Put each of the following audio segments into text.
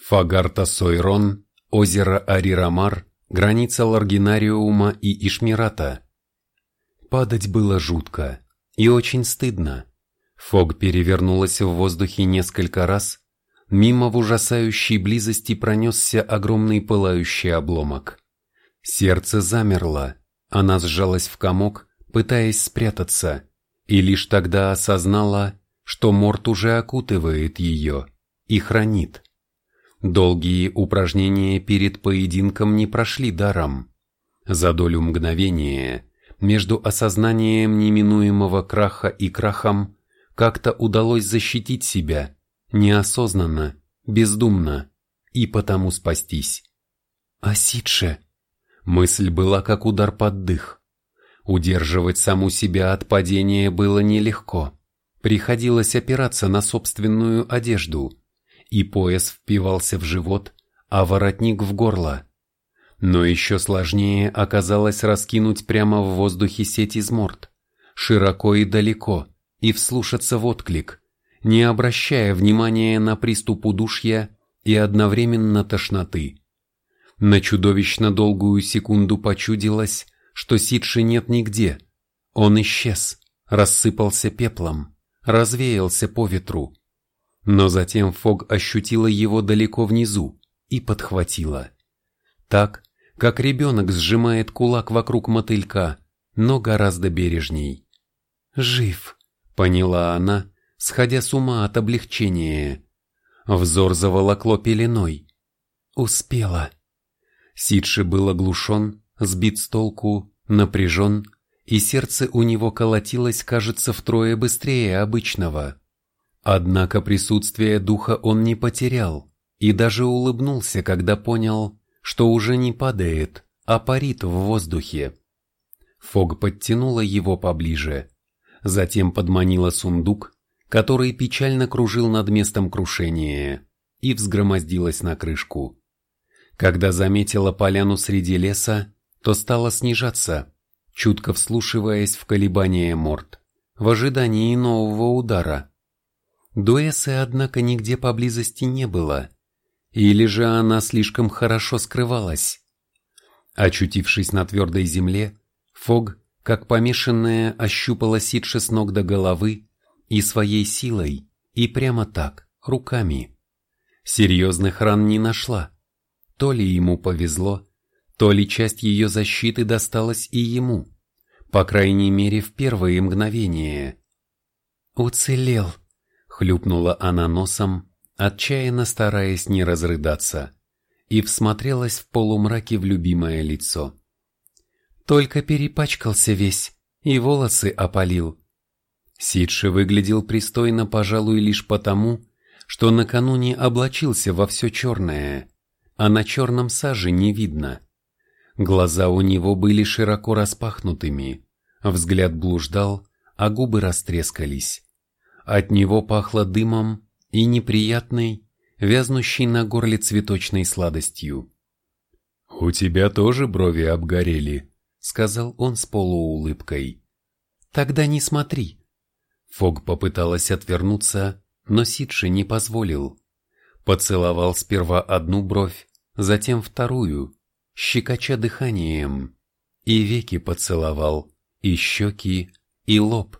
Фагарта Сойрон, озеро Арирамар, граница Ларгинариума и Ишмирата. Падать было жутко и очень стыдно. Фог перевернулась в воздухе несколько раз, мимо в ужасающей близости пронесся огромный пылающий обломок. Сердце замерло, она сжалась в комок, пытаясь спрятаться, и лишь тогда осознала, что Морт уже окутывает ее и хранит. Долгие упражнения перед поединком не прошли даром. За долю мгновения между осознанием неминуемого краха и крахом как-то удалось защитить себя, неосознанно, бездумно, и потому спастись. «Асидше!» Мысль была как удар под дых. Удерживать саму себя от падения было нелегко. Приходилось опираться на собственную одежду, и пояс впивался в живот, а воротник в горло. Но еще сложнее оказалось раскинуть прямо в воздухе сеть из морд, широко и далеко, и вслушаться в отклик, не обращая внимания на приступ удушья и одновременно тошноты. На чудовищно долгую секунду почудилось, что Сидши нет нигде. Он исчез, рассыпался пеплом, развеялся по ветру. Но затем Фог ощутила его далеко внизу и подхватила. Так, как ребенок сжимает кулак вокруг мотылька, но гораздо бережней. «Жив», — поняла она, сходя с ума от облегчения. Взор заволокло пеленой. «Успела». Сидши был оглушен, сбит с толку, напряжен, и сердце у него колотилось, кажется, втрое быстрее обычного. Однако присутствие духа он не потерял и даже улыбнулся, когда понял, что уже не падает, а парит в воздухе. Фог подтянула его поближе, затем подманила сундук, который печально кружил над местом крушения, и взгромоздилась на крышку. Когда заметила поляну среди леса, то стала снижаться, чутко вслушиваясь в колебания морд, в ожидании нового удара. Дуэсы, однако, нигде поблизости не было, или же она слишком хорошо скрывалась. Очутившись на твердой земле, Фог, как помешанная, ощупала Сидши с ног до головы и своей силой, и прямо так, руками. Серьезных ран не нашла, то ли ему повезло, то ли часть ее защиты досталась и ему, по крайней мере в первые мгновения. «Уцелел!» — хлюпнула она носом, отчаянно стараясь не разрыдаться, и всмотрелась в полумраке в любимое лицо. Только перепачкался весь, и волосы опалил. Сидши выглядел пристойно, пожалуй, лишь потому, что накануне облачился во все черное, а на черном саже не видно. Глаза у него были широко распахнутыми, взгляд блуждал, а губы растрескались. От него пахло дымом и неприятной, вязнущей на горле цветочной сладостью. «У тебя тоже брови обгорели», — сказал он с полуулыбкой. «Тогда не смотри». Фог попыталась отвернуться, но Сидши не позволил. Поцеловал сперва одну бровь, затем вторую, щекоча дыханием, и веки поцеловал, и щеки, и лоб.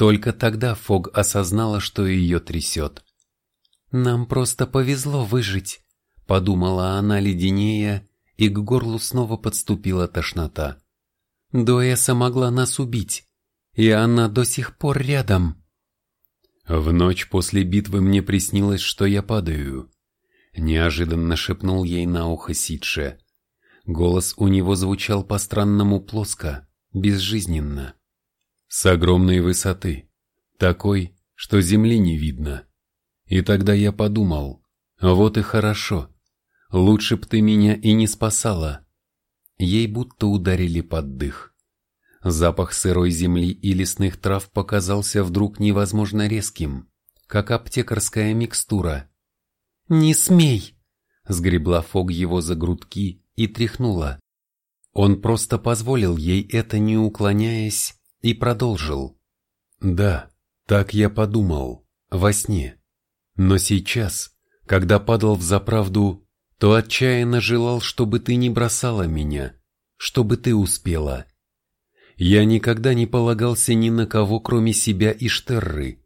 Только тогда Фог осознала, что ее трясет. «Нам просто повезло выжить», — подумала она леденее, и к горлу снова подступила тошнота. Дуэса могла нас убить, и она до сих пор рядом. В ночь после битвы мне приснилось, что я падаю. Неожиданно шепнул ей на ухо Сидше. Голос у него звучал по-странному плоско, безжизненно. С огромной высоты, такой, что земли не видно. И тогда я подумал, вот и хорошо, лучше б ты меня и не спасала. Ей будто ударили под дых. Запах сырой земли и лесных трав показался вдруг невозможно резким, как аптекарская микстура. «Не смей!» Сгребла Фог его за грудки и тряхнула. Он просто позволил ей это, не уклоняясь, и продолжил. «Да, так я подумал, во сне. Но сейчас, Когда падал в заправду, то отчаянно желал, чтобы ты не бросала меня, чтобы ты успела. Я никогда не полагался ни на кого, кроме себя и Штерры.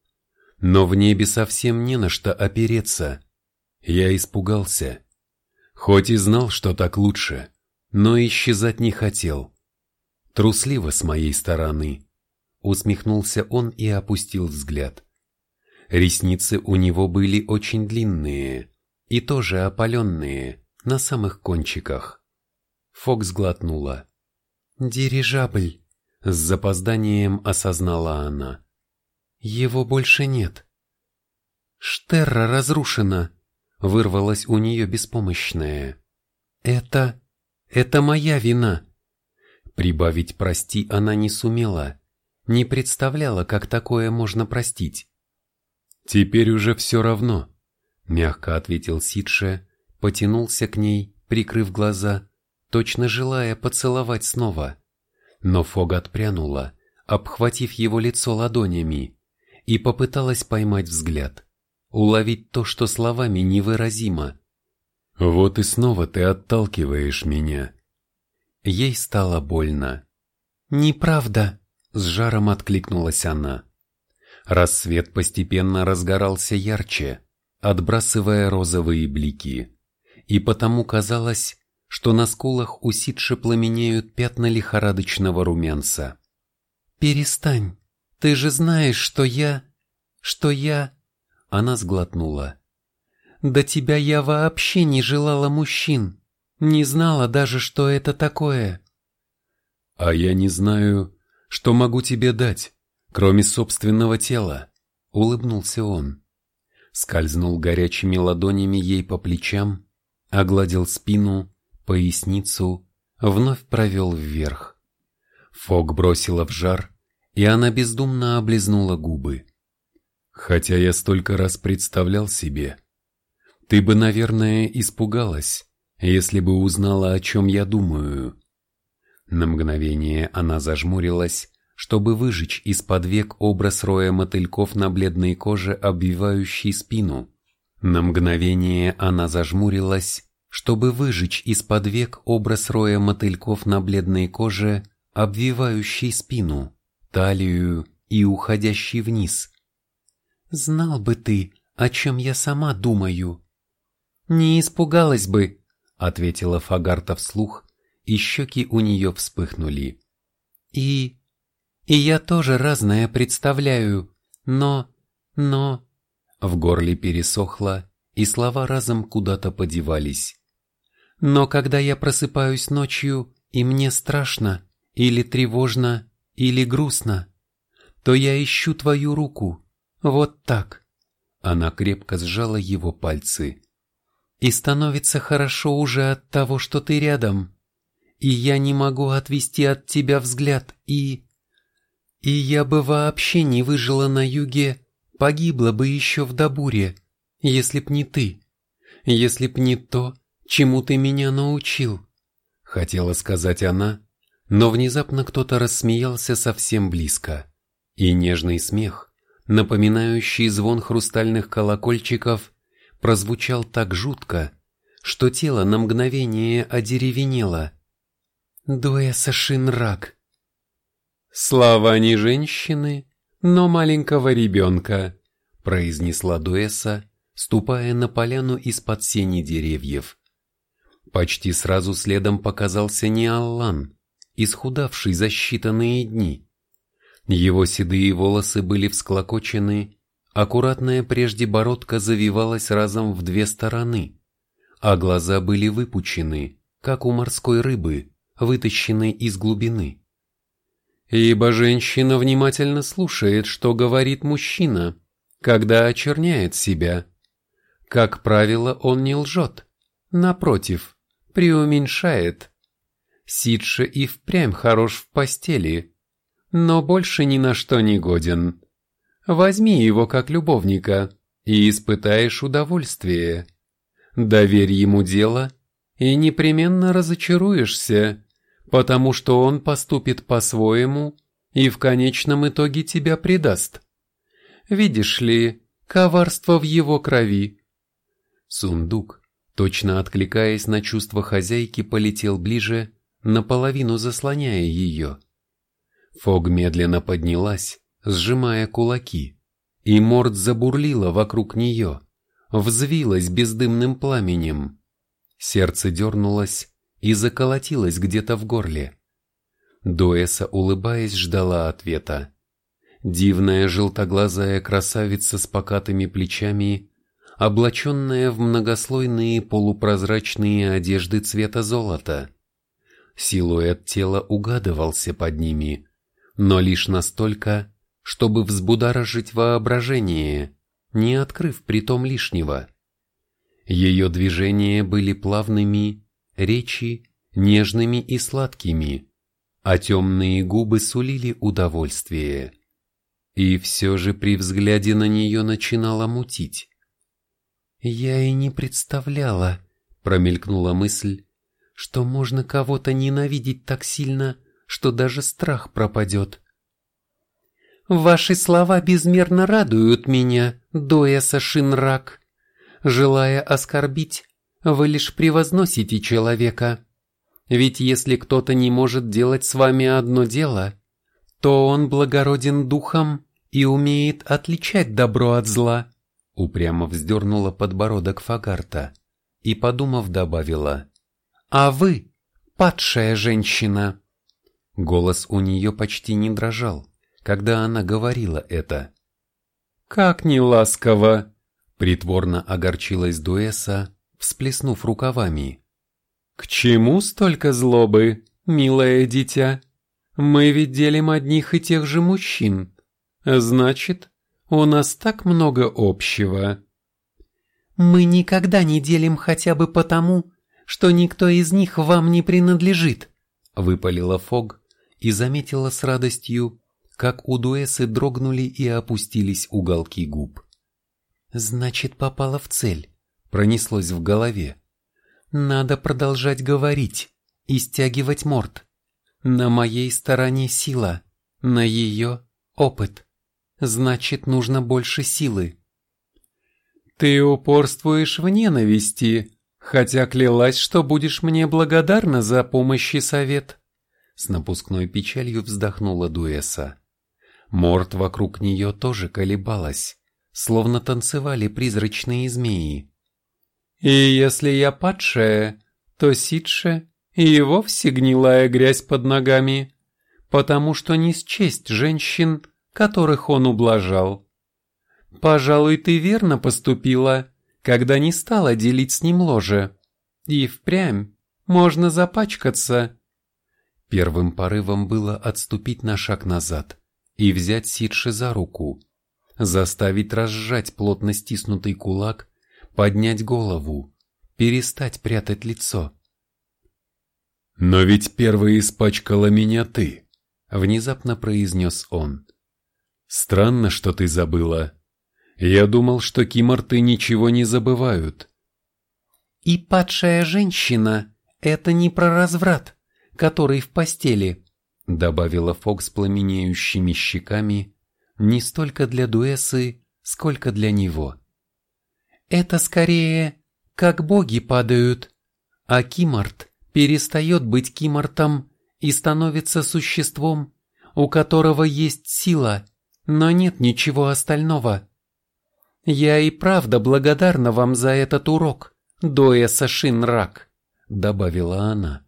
Но в небе совсем не на что опереться. Я испугался. Хоть и знал, что так лучше, но исчезать не хотел. Трусливо с моей стороны. Усмехнулся он и опустил взгляд. Ресницы у него были очень длинные и тоже опаленные на самых кончиках. Фокс глотнула. «Дирижабль!» С запозданием осознала она. «Его больше нет». «Штерра разрушена!» Вырвалась у нее беспомощная. «Это... это моя вина!» Прибавить «прости» она не сумела, не представляла, как такое можно простить. «Теперь уже все равно», — мягко ответил Сидше, потянулся к ней, прикрыв глаза, точно желая поцеловать снова. Но Фог отпрянула, обхватив его лицо ладонями, и попыталась поймать взгляд, уловить то, что словами невыразимо. «Вот и снова ты отталкиваешь меня». Ей стало больно. «Неправда», — с жаром откликнулась она. Рассвет постепенно разгорался ярче, отбрасывая розовые блики, и потому казалось, что на скулах у Сидши пламенеют пятна лихорадочного румянца. «Перестань, ты же знаешь, что я... что я...» Она сглотнула. «До тебя я вообще не желала мужчин, не знала даже, что это такое». «А я не знаю, что могу тебе дать, кроме собственного тела», — улыбнулся он. Скользнул горячими ладонями ей по плечам, огладил спину поясницу, вновь провел вверх. Фок бросила в жар, и она бездумно облизнула губы. Хотя я столько раз представлял себе. Ты бы, наверное, испугалась, если бы узнала, о чем я думаю. На мгновение она зажмурилась, чтобы выжечь из-под век образ роя мотыльков на бледной коже, обвивающей спину. На мгновение она зажмурилась, чтобы выжечь из-под век образ роя мотыльков на бледной коже, обвивающий спину, талию и уходящий вниз. «Знал бы ты, о чем я сама думаю». «Не испугалась бы», — ответила Фагарта вслух, и щеки у нее вспыхнули. «И... и я тоже разное представляю, но... но...» В горле пересохло, и слова разом куда-то подевались. Но когда я просыпаюсь ночью, и мне страшно, или тревожно, или грустно, то я ищу твою руку, вот так. Она крепко сжала его пальцы. И становится хорошо уже от того, что ты рядом. И я не могу отвести от тебя взгляд, и... И я бы вообще не выжила на юге, погибла бы еще в Дабуре, если б не ты, если б не то, чему ты меня научил?» Хотела сказать она, но внезапно кто-то рассмеялся совсем близко, и нежный смех, напоминающий звон хрустальных колокольчиков, прозвучал так жутко, что тело на мгновение одеревенело. Дуя Сашин рак. «Слова не женщины, но маленького ребенка», произнесла Дуэса, ступая на поляну из-под сени деревьев. Почти сразу следом показался Неаллан, исхудавший за считанные дни. Его седые волосы были всклокочены, аккуратная прежде бородка завивалась разом в две стороны, а глаза были выпучены, как у морской рыбы, вытащенной из глубины. Ибо женщина внимательно слушает, что говорит мужчина, когда очерняет себя. Как правило, он не лжет. Напротив, преуменьшает. Сидше и впрямь хорош в постели, но больше ни на что не годен. Возьми его как любовника и испытаешь удовольствие. Доверь ему дело и непременно разочаруешься, потому что он поступит по-своему и в конечном итоге тебя предаст. Видишь ли, коварство в его крови. Сундук, точно откликаясь на чувство хозяйки, полетел ближе, наполовину заслоняя ее. Фог медленно поднялась, сжимая кулаки, и морд забурлила вокруг нее, взвилась бездымным пламенем. Сердце дернулось и заколотилось где-то в горле. Дуэса, улыбаясь, ждала ответа. Дивная желтоглазая красавица с покатыми плечами, облаченная в многослойные полупрозрачные одежды цвета золота. Силуэт тела угадывался под ними, но лишь настолько, чтобы взбудоражить воображение, не открыв притом лишнего. Ее движения были плавными, речи нежными и сладкими, а темные губы сулили удовольствие. И все же при взгляде на нее начинало мутить. «Я и не представляла», — промелькнула мысль, «что можно кого-то ненавидеть так сильно, что даже страх пропадет». «Ваши слова безмерно радуют меня, Дояса Шинрак. Желая оскорбить, вы лишь превозносите человека. Ведь если кто-то не может делать с вами одно дело, то он благороден духом и умеет отличать добро от зла. Упрямо вздернула подбородок Фагарта и, подумав, добавила. А вы, падшая женщина. Голос у нее почти не дрожал, когда она говорила это. «Как не ласково!» Притворно огорчилась Дуэса, всплеснув рукавами. «К чему столько злобы, милое дитя? Мы ведь делим одних и тех же мужчин. Значит, у нас так много общего». «Мы никогда не делим хотя бы потому, что никто из них вам не принадлежит», — выпалила Фог и заметила с радостью, как у Дуэсы дрогнули и опустились уголки губ. «Значит, попала в цель», — пронеслось в голове. Надо продолжать говорить и стягивать морд. На моей стороне сила, на ее опыт. Значит, нужно больше силы. Ты упорствуешь в ненависти, хотя клялась, что будешь мне благодарна за помощь и совет. С напускной печалью вздохнула Дуэса. Морд вокруг нее тоже колебалась, словно танцевали призрачные змеи. И если я падшая, то Сидше и вовсе гнилая грязь под ногами, потому что не счесть женщин, которых он ублажал. Пожалуй, ты верно поступила, когда не стала делить с ним ложе. И впрямь можно запачкаться. Первым порывом было отступить на шаг назад и взять Сидше за руку, заставить разжать плотно стиснутый кулак поднять голову, перестать прятать лицо. «Но ведь первой испачкала меня ты», — внезапно произнес он. «Странно, что ты забыла. Я думал, что киморты ничего не забывают». «И падшая женщина — это не про разврат, который в постели», — добавила Фокс пламенеющими щеками, не столько для Дуэсы, сколько для него. Это скорее, как боги падают, а Кимарт перестает быть Кимартом и становится существом, у которого есть сила, но нет ничего остального. Я и правда благодарна вам за этот урок, Доэса Шинрак, добавила она.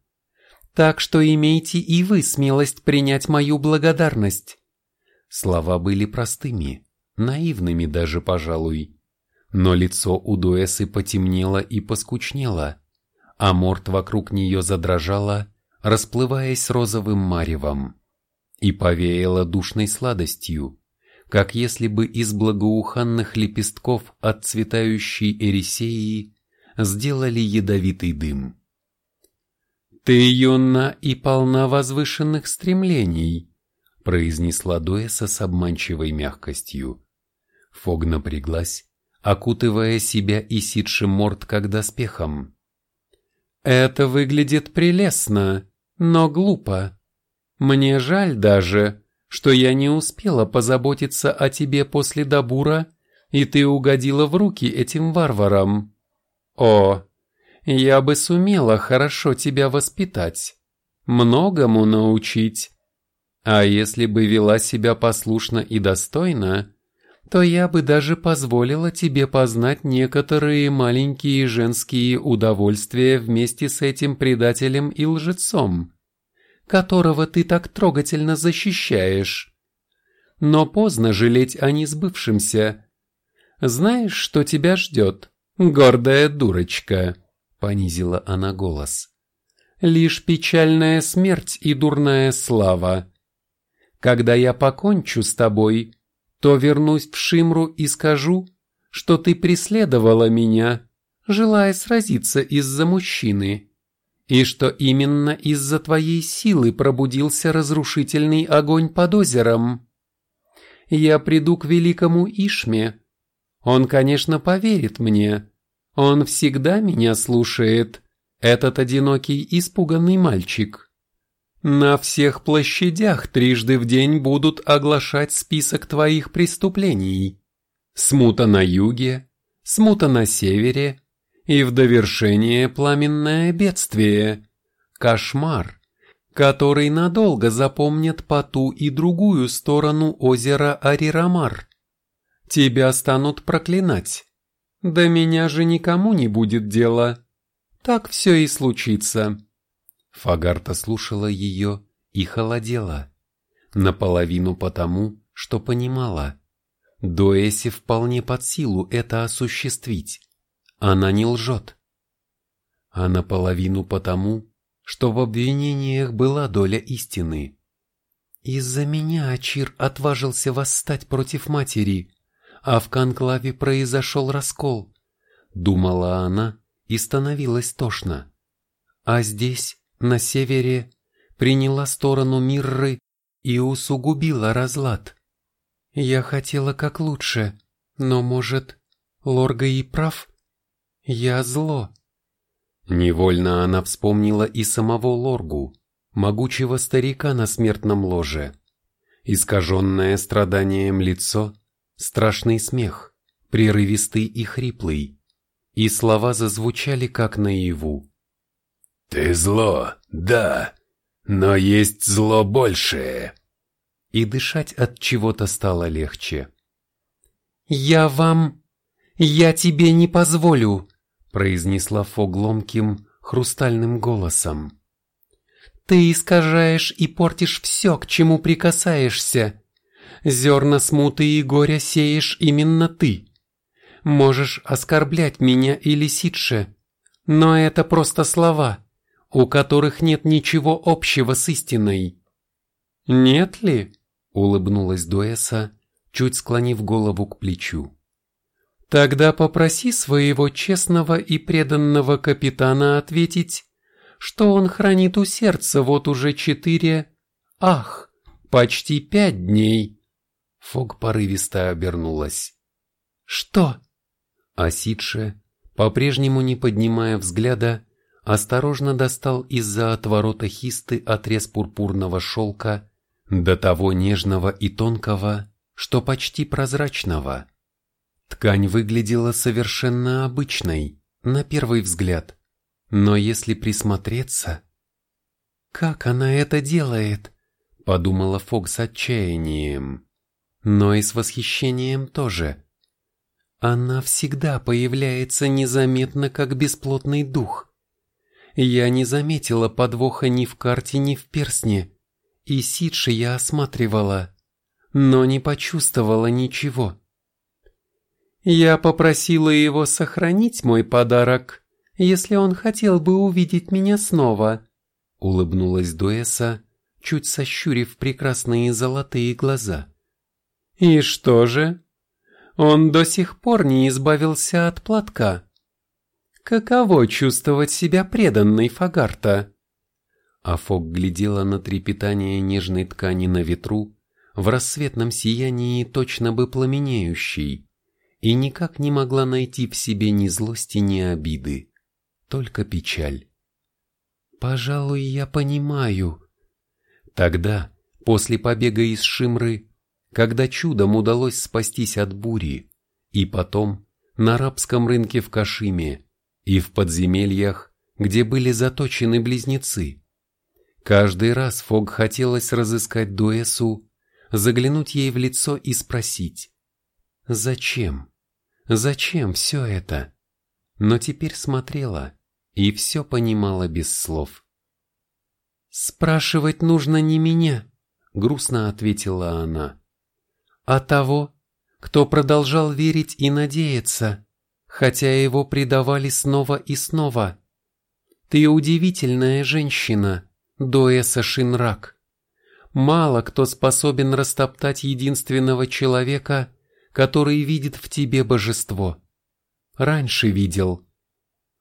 Так что имейте и вы смелость принять мою благодарность. Слова были простыми, наивными даже, пожалуй но лицо у Дуэсы потемнело и поскучнело, а морд вокруг нее задрожала, расплываясь розовым маревом, и повеяло душной сладостью, как если бы из благоуханных лепестков отцветающей эрисеи сделали ядовитый дым. «Ты юна и полна возвышенных стремлений», произнесла Дуэса с обманчивой мягкостью. Фог напряглась, окутывая себя и сидшим морд как доспехом. «Это выглядит прелестно, но глупо. Мне жаль даже, что я не успела позаботиться о тебе после Дабура, и ты угодила в руки этим варварам. О, я бы сумела хорошо тебя воспитать, многому научить. А если бы вела себя послушно и достойно, то я бы даже позволила тебе познать некоторые маленькие женские удовольствия вместе с этим предателем и лжецом, которого ты так трогательно защищаешь. Но поздно жалеть о несбывшемся. Знаешь, что тебя ждет, гордая дурочка?» — понизила она голос. «Лишь печальная смерть и дурная слава. Когда я покончу с тобой, то вернусь в Шимру и скажу, что ты преследовала меня, желая сразиться из-за мужчины, и что именно из-за твоей силы пробудился разрушительный огонь под озером. Я приду к великому Ишме. Он, конечно, поверит мне. Он всегда меня слушает, этот одинокий испуганный мальчик. На всех площадях трижды в день будут оглашать список твоих преступлений. Смута на юге, смута на севере и в довершение пламенное бедствие, кошмар, который надолго запомнят по ту и другую сторону озера Арирамар. Тебя станут проклинать. До меня же никому не будет дела. Так все и случится. Фагарта слушала ее и холодела. Наполовину потому, что понимала. Доэси вполне под силу это осуществить. Она не лжет. А наполовину потому, что в обвинениях была доля истины. Из-за меня Ачир отважился восстать против матери, а в конклаве произошел раскол. Думала она и становилась тошно. А здесь на севере, приняла сторону Мирры и усугубила разлад. Я хотела как лучше, но, может, Лорга и прав? Я зло. Невольно она вспомнила и самого Лоргу, могучего старика на смертном ложе. Искаженное страданием лицо, страшный смех, прерывистый и хриплый, и слова зазвучали как наяву. «Ты зло, да, но есть зло большее». И дышать от чего-то стало легче. «Я вам... Я тебе не позволю», произнесла Фо гломким, хрустальным голосом. «Ты искажаешь и портишь все, к чему прикасаешься. Зерна смуты и горя сеешь именно ты. Можешь оскорблять меня или Сидше, но это просто слова у которых нет ничего общего с истиной. «Нет ли?» — улыбнулась Дуэса, чуть склонив голову к плечу. «Тогда попроси своего честного и преданного капитана ответить, что он хранит у сердца вот уже четыре... Ах, почти пять дней!» Фог порывисто обернулась. «Что?» А Сидше, по-прежнему не поднимая взгляда, осторожно достал из-за отворота хисты отрез пурпурного шелка, до того нежного и тонкого, что почти прозрачного. Ткань выглядела совершенно обычной, на первый взгляд, но если присмотреться... «Как она это делает?» — подумала Фок с отчаянием, но и с восхищением тоже. Она всегда появляется незаметно, как бесплотный дух. Я не заметила подвоха ни в карте, ни в персне, и Сидши я осматривала, но не почувствовала ничего. Я попросила его сохранить мой подарок, если он хотел бы увидеть меня снова, улыбнулась Дуэса, чуть сощурив прекрасные золотые глаза. И что же? Он до сих пор не избавился от платка. Каково чувствовать себя преданной Фагарта? Афок глядела на трепетание нежной ткани на ветру, в рассветном сиянии точно бы пламенеющей, и никак не могла найти в себе ни злости, ни обиды, только печаль. «Пожалуй, я понимаю». Тогда, после побега из Шимры, когда чудом удалось спастись от бури, и потом, на арабском рынке в Кашиме, и в подземельях, где были заточены близнецы. Каждый раз Фог хотелось разыскать Дуэсу, заглянуть ей в лицо и спросить «Зачем? Зачем все это?» Но теперь смотрела и все понимала без слов. «Спрашивать нужно не меня», — грустно ответила она, «а того, кто продолжал верить и надеяться, хотя его предавали снова и снова. Ты удивительная женщина, Доэса Шинрак. Мало кто способен растоптать единственного человека, который видит в тебе божество. Раньше видел.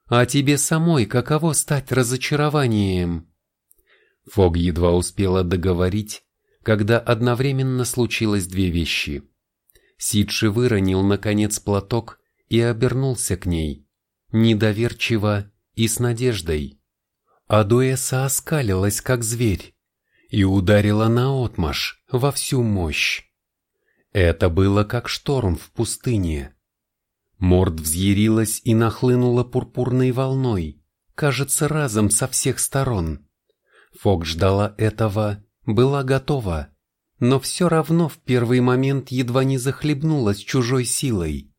А тебе самой каково стать разочарованием?» Фог едва успела договорить, когда одновременно случилось две вещи. Сидши выронил, наконец, платок и обернулся к ней, недоверчиво и с надеждой. Адуэса оскалилась, как зверь, и ударила наотмашь во всю мощь. Это было как шторм в пустыне. Морд взъярилась и нахлынула пурпурной волной, кажется, разом со всех сторон. Фок ждала этого, была готова, но все равно в первый момент едва не захлебнулась чужой силой.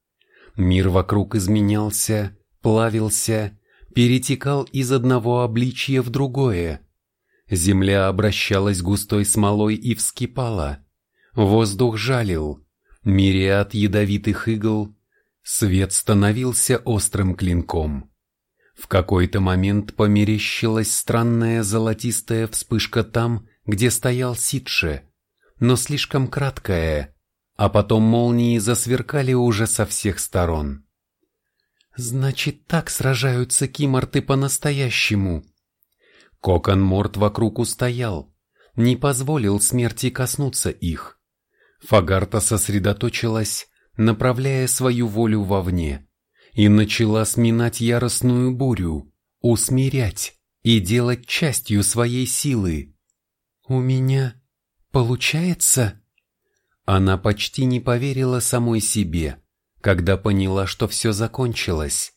Мир вокруг изменялся, плавился, перетекал из одного обличья в другое. Земля обращалась густой смолой и вскипала. Воздух жалил. Мириад ядовитых игл. Свет становился острым клинком. В какой-то момент померещилась странная золотистая вспышка там, где стоял Сидше, но слишком краткая, а потом молнии засверкали уже со всех сторон. «Значит, так сражаются киморты по-настоящему!» Кокон Морт вокруг устоял, не позволил смерти коснуться их. Фагарта сосредоточилась, направляя свою волю вовне и начала сминать яростную бурю, усмирять и делать частью своей силы. «У меня получается?» Она почти не поверила самой себе, когда поняла, что все закончилось.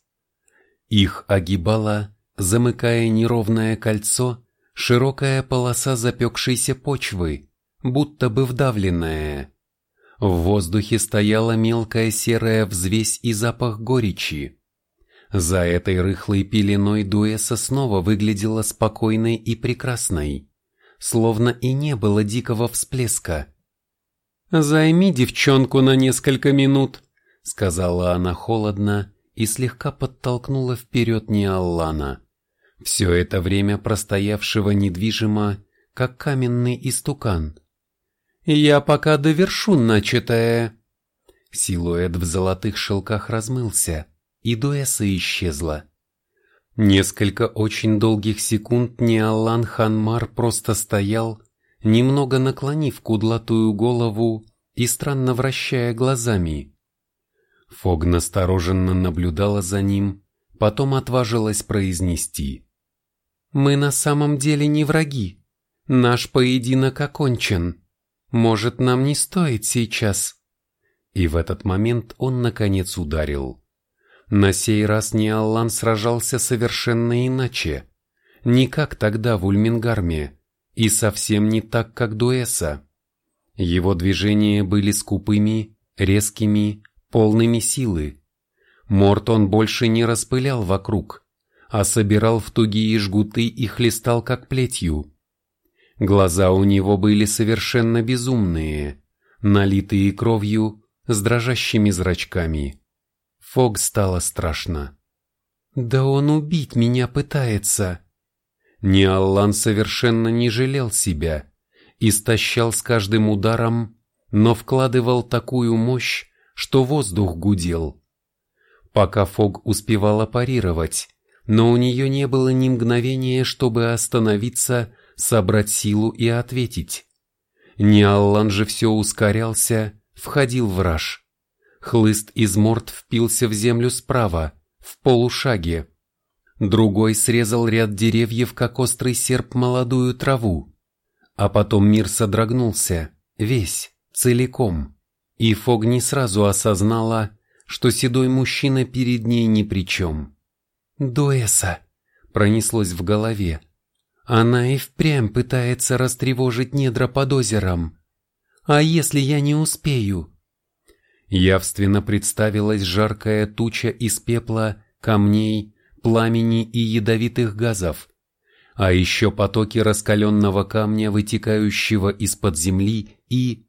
Их огибала, замыкая неровное кольцо, широкая полоса запекшейся почвы, будто бы вдавленная. В воздухе стояла мелкая серая взвесь и запах горечи. За этой рыхлой пеленой Дуэса снова выглядела спокойной и прекрасной, словно и не было дикого всплеска. «Займи девчонку на несколько минут», — сказала она холодно и слегка подтолкнула вперед Неаллана, все это время простоявшего недвижимо, как каменный истукан. Я пока довершу начатое. Силуэт в золотых шелках размылся, и Дуэса исчезла. Несколько очень долгих секунд Неалан Ханмар просто стоял, немного наклонив кудлатую голову и странно вращая глазами. Фог настороженно наблюдала за ним, потом отважилась произнести. «Мы на самом деле не враги. Наш поединок окончен. Может, нам не стоит сейчас?» И в этот момент он, наконец, ударил. На сей раз Ниаллан сражался совершенно иначе. Не как тогда в Ульмингарме, и совсем не так, как Дуэса. Его движения были скупыми, резкими, полными силы. Морт он больше не распылял вокруг, а собирал в тугие жгуты и хлестал как плетью. Глаза у него были совершенно безумные, налитые кровью, с дрожащими зрачками. Фог стало страшно. «Да он убить меня пытается!» Ниаллан совершенно не жалел себя, истощал с каждым ударом, но вкладывал такую мощь, что воздух гудел. Пока Фог успевала парировать, но у нее не было ни мгновения, чтобы остановиться собрать силу и ответить. Ниаллан же все ускорялся, входил в раж. Хлыст из морд впился в землю справа, в полушаге. Другой срезал ряд деревьев, как острый серп, молодую траву. А потом мир содрогнулся, весь, целиком. И Фог не сразу осознала, что седой мужчина перед ней ни при чем. Дуэса!» Пронеслось в голове. Она и впрямь пытается растревожить недра под озером. А если я не успею? Явственно представилась жаркая туча из пепла, камней, пламени и ядовитых газов, а еще потоки раскаленного камня, вытекающего из-под земли и...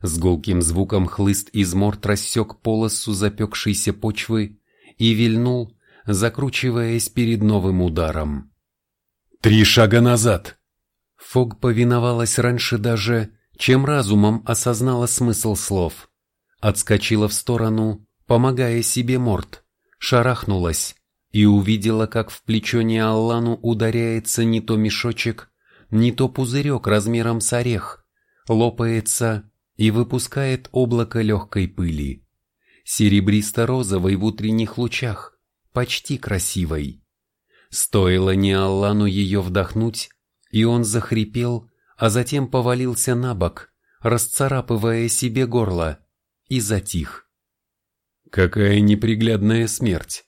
С гулким звуком хлыст из морд рассек полосу запекшейся почвы и вильнул, закручиваясь перед новым ударом. «Три шага назад!» Фог повиновалась раньше даже, чем разумом осознала смысл слов. Отскочила в сторону, помогая себе морд, шарахнулась и увидела, как в плечо Неаллану ударяется не то мешочек, не то пузырек размером с орех, лопается и выпускает облако легкой пыли. Серебристо-розовой в утренних лучах, почти красивой. Стоило Неаллану ее вдохнуть, и он захрипел, а затем повалился на бок, расцарапывая себе горло, и затих. «Какая неприглядная смерть!» —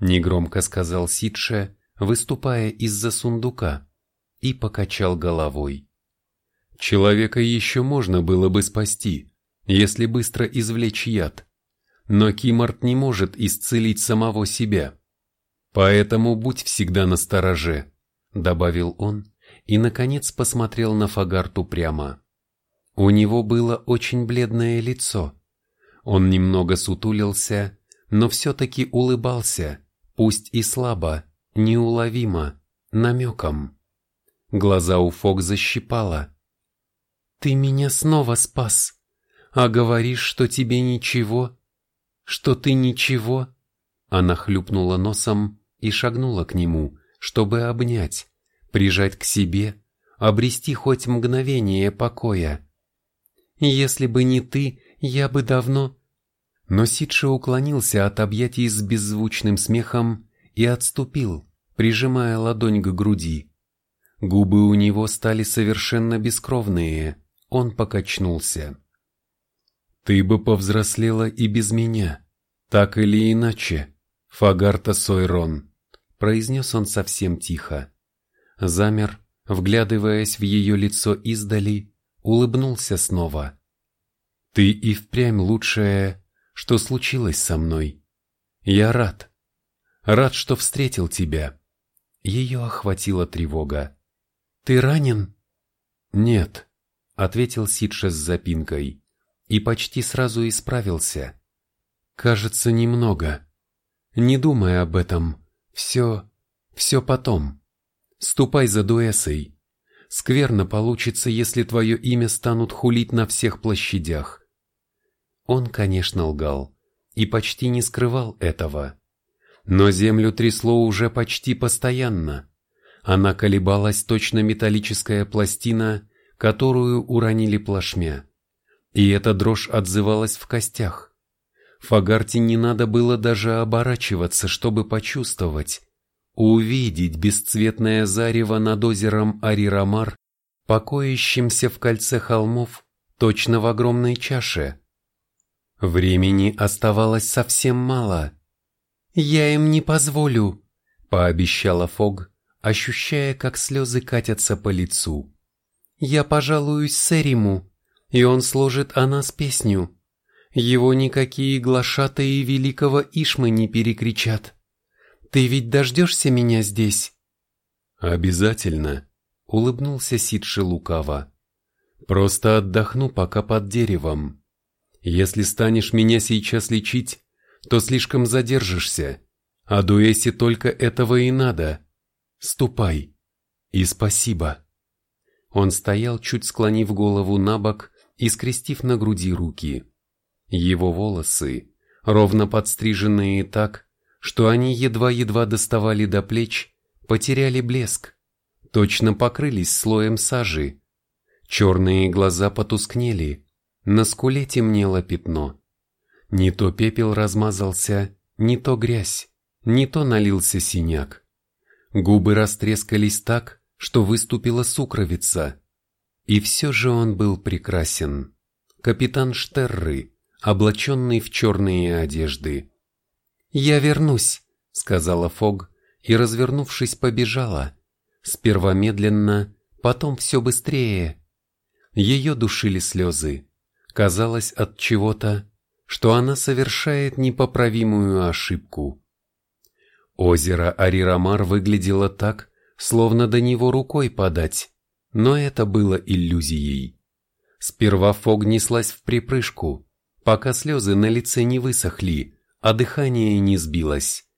негромко сказал Сидше, выступая из-за сундука, и покачал головой. Человека еще можно было бы спасти, если быстро извлечь яд. Но Кимарт не может исцелить самого себя. Поэтому будь всегда настороже, добавил он и, наконец, посмотрел на Фагарту прямо. У него было очень бледное лицо. Он немного сутулился, но все-таки улыбался, пусть и слабо, неуловимо, намеком. Глаза у Фок защипало. «Ты меня снова спас, а говоришь, что тебе ничего, что ты ничего?» Она хлюпнула носом и шагнула к нему, чтобы обнять, прижать к себе, обрести хоть мгновение покоя. «Если бы не ты, я бы давно...» Но Сидша уклонился от объятий с беззвучным смехом и отступил, прижимая ладонь к груди. Губы у него стали совершенно бескровные, он покачнулся. «Ты бы повзрослела и без меня», «Так или иначе, Фагарта Сойрон», — произнес он совсем тихо. Замер, вглядываясь в ее лицо издали, улыбнулся снова. «Ты и впрямь лучшее, что случилось со мной. Я рад. Рад, что встретил тебя». Ее охватила тревога. «Ты ранен?» «Нет», — ответил Сидша с запинкой, и почти сразу исправился. Кажется, немного. Не думай об этом. Все, все потом. Ступай за Дуэсой. Скверно получится, если твое имя станут хулить на всех площадях. Он, конечно, лгал и почти не скрывал этого. Но землю трясло уже почти постоянно. Она колебалась точно металлическая пластина, которую уронили плашмя. И эта дрожь отзывалась в костях. Фагарте не надо было даже оборачиваться, чтобы почувствовать, увидеть бесцветное зарево над озером Арирамар, покоящимся в кольце холмов, точно в огромной чаше. Времени оставалось совсем мало. «Я им не позволю», — пообещала Фог, ощущая, как слезы катятся по лицу. «Я пожалуюсь Сэриму, и он сложит о нас песню. Его никакие глашатые великого Ишмы не перекричат. Ты ведь дождешься меня здесь?» «Обязательно», — улыбнулся Сидши лукаво. «Просто отдохну пока под деревом. Если станешь меня сейчас лечить, то слишком задержишься, а Дуэси только этого и надо. Ступай. И спасибо». Он стоял, чуть склонив голову на бок и скрестив на груди руки. Его волосы, ровно подстриженные так, что они едва-едва доставали до плеч, потеряли блеск, точно покрылись слоем сажи. Черные глаза потускнели, на скуле темнело пятно. Не то пепел размазался, не то грязь, не то налился синяк. Губы растрескались так, что выступила сукровица. И все же он был прекрасен. Капитан Штерры, облаченный в черные одежды. «Я вернусь», — сказала Фог и, развернувшись, побежала. Сперва медленно, потом все быстрее. Ее душили слезы. Казалось от чего-то, что она совершает непоправимую ошибку. Озеро Арирамар выглядело так, словно до него рукой подать, но это было иллюзией. Сперва Фог неслась в припрыжку, пока слезы на лице не высохли, а дыхание не сбилось.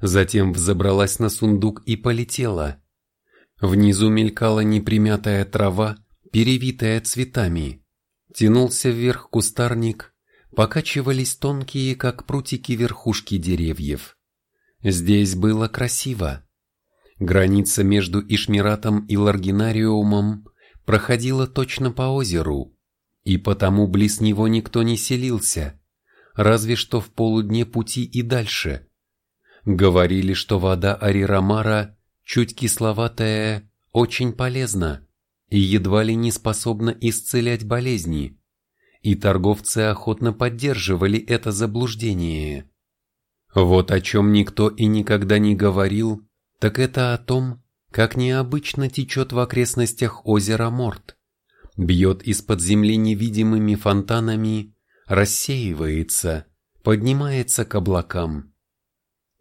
Затем взобралась на сундук и полетела. Внизу мелькала непримятая трава, перевитая цветами. Тянулся вверх кустарник, покачивались тонкие, как прутики, верхушки деревьев. Здесь было красиво. Граница между Ишмиратом и Ларгинариумом проходила точно по озеру, и потому близ него никто не селился, разве что в полудне пути и дальше. Говорили, что вода Арирамара, чуть кисловатая, очень полезна и едва ли не способна исцелять болезни, и торговцы охотно поддерживали это заблуждение. Вот о чем никто и никогда не говорил, так это о том, как необычно течет в окрестностях озера Морт, бьет из-под земли невидимыми фонтанами, рассеивается, поднимается к облакам.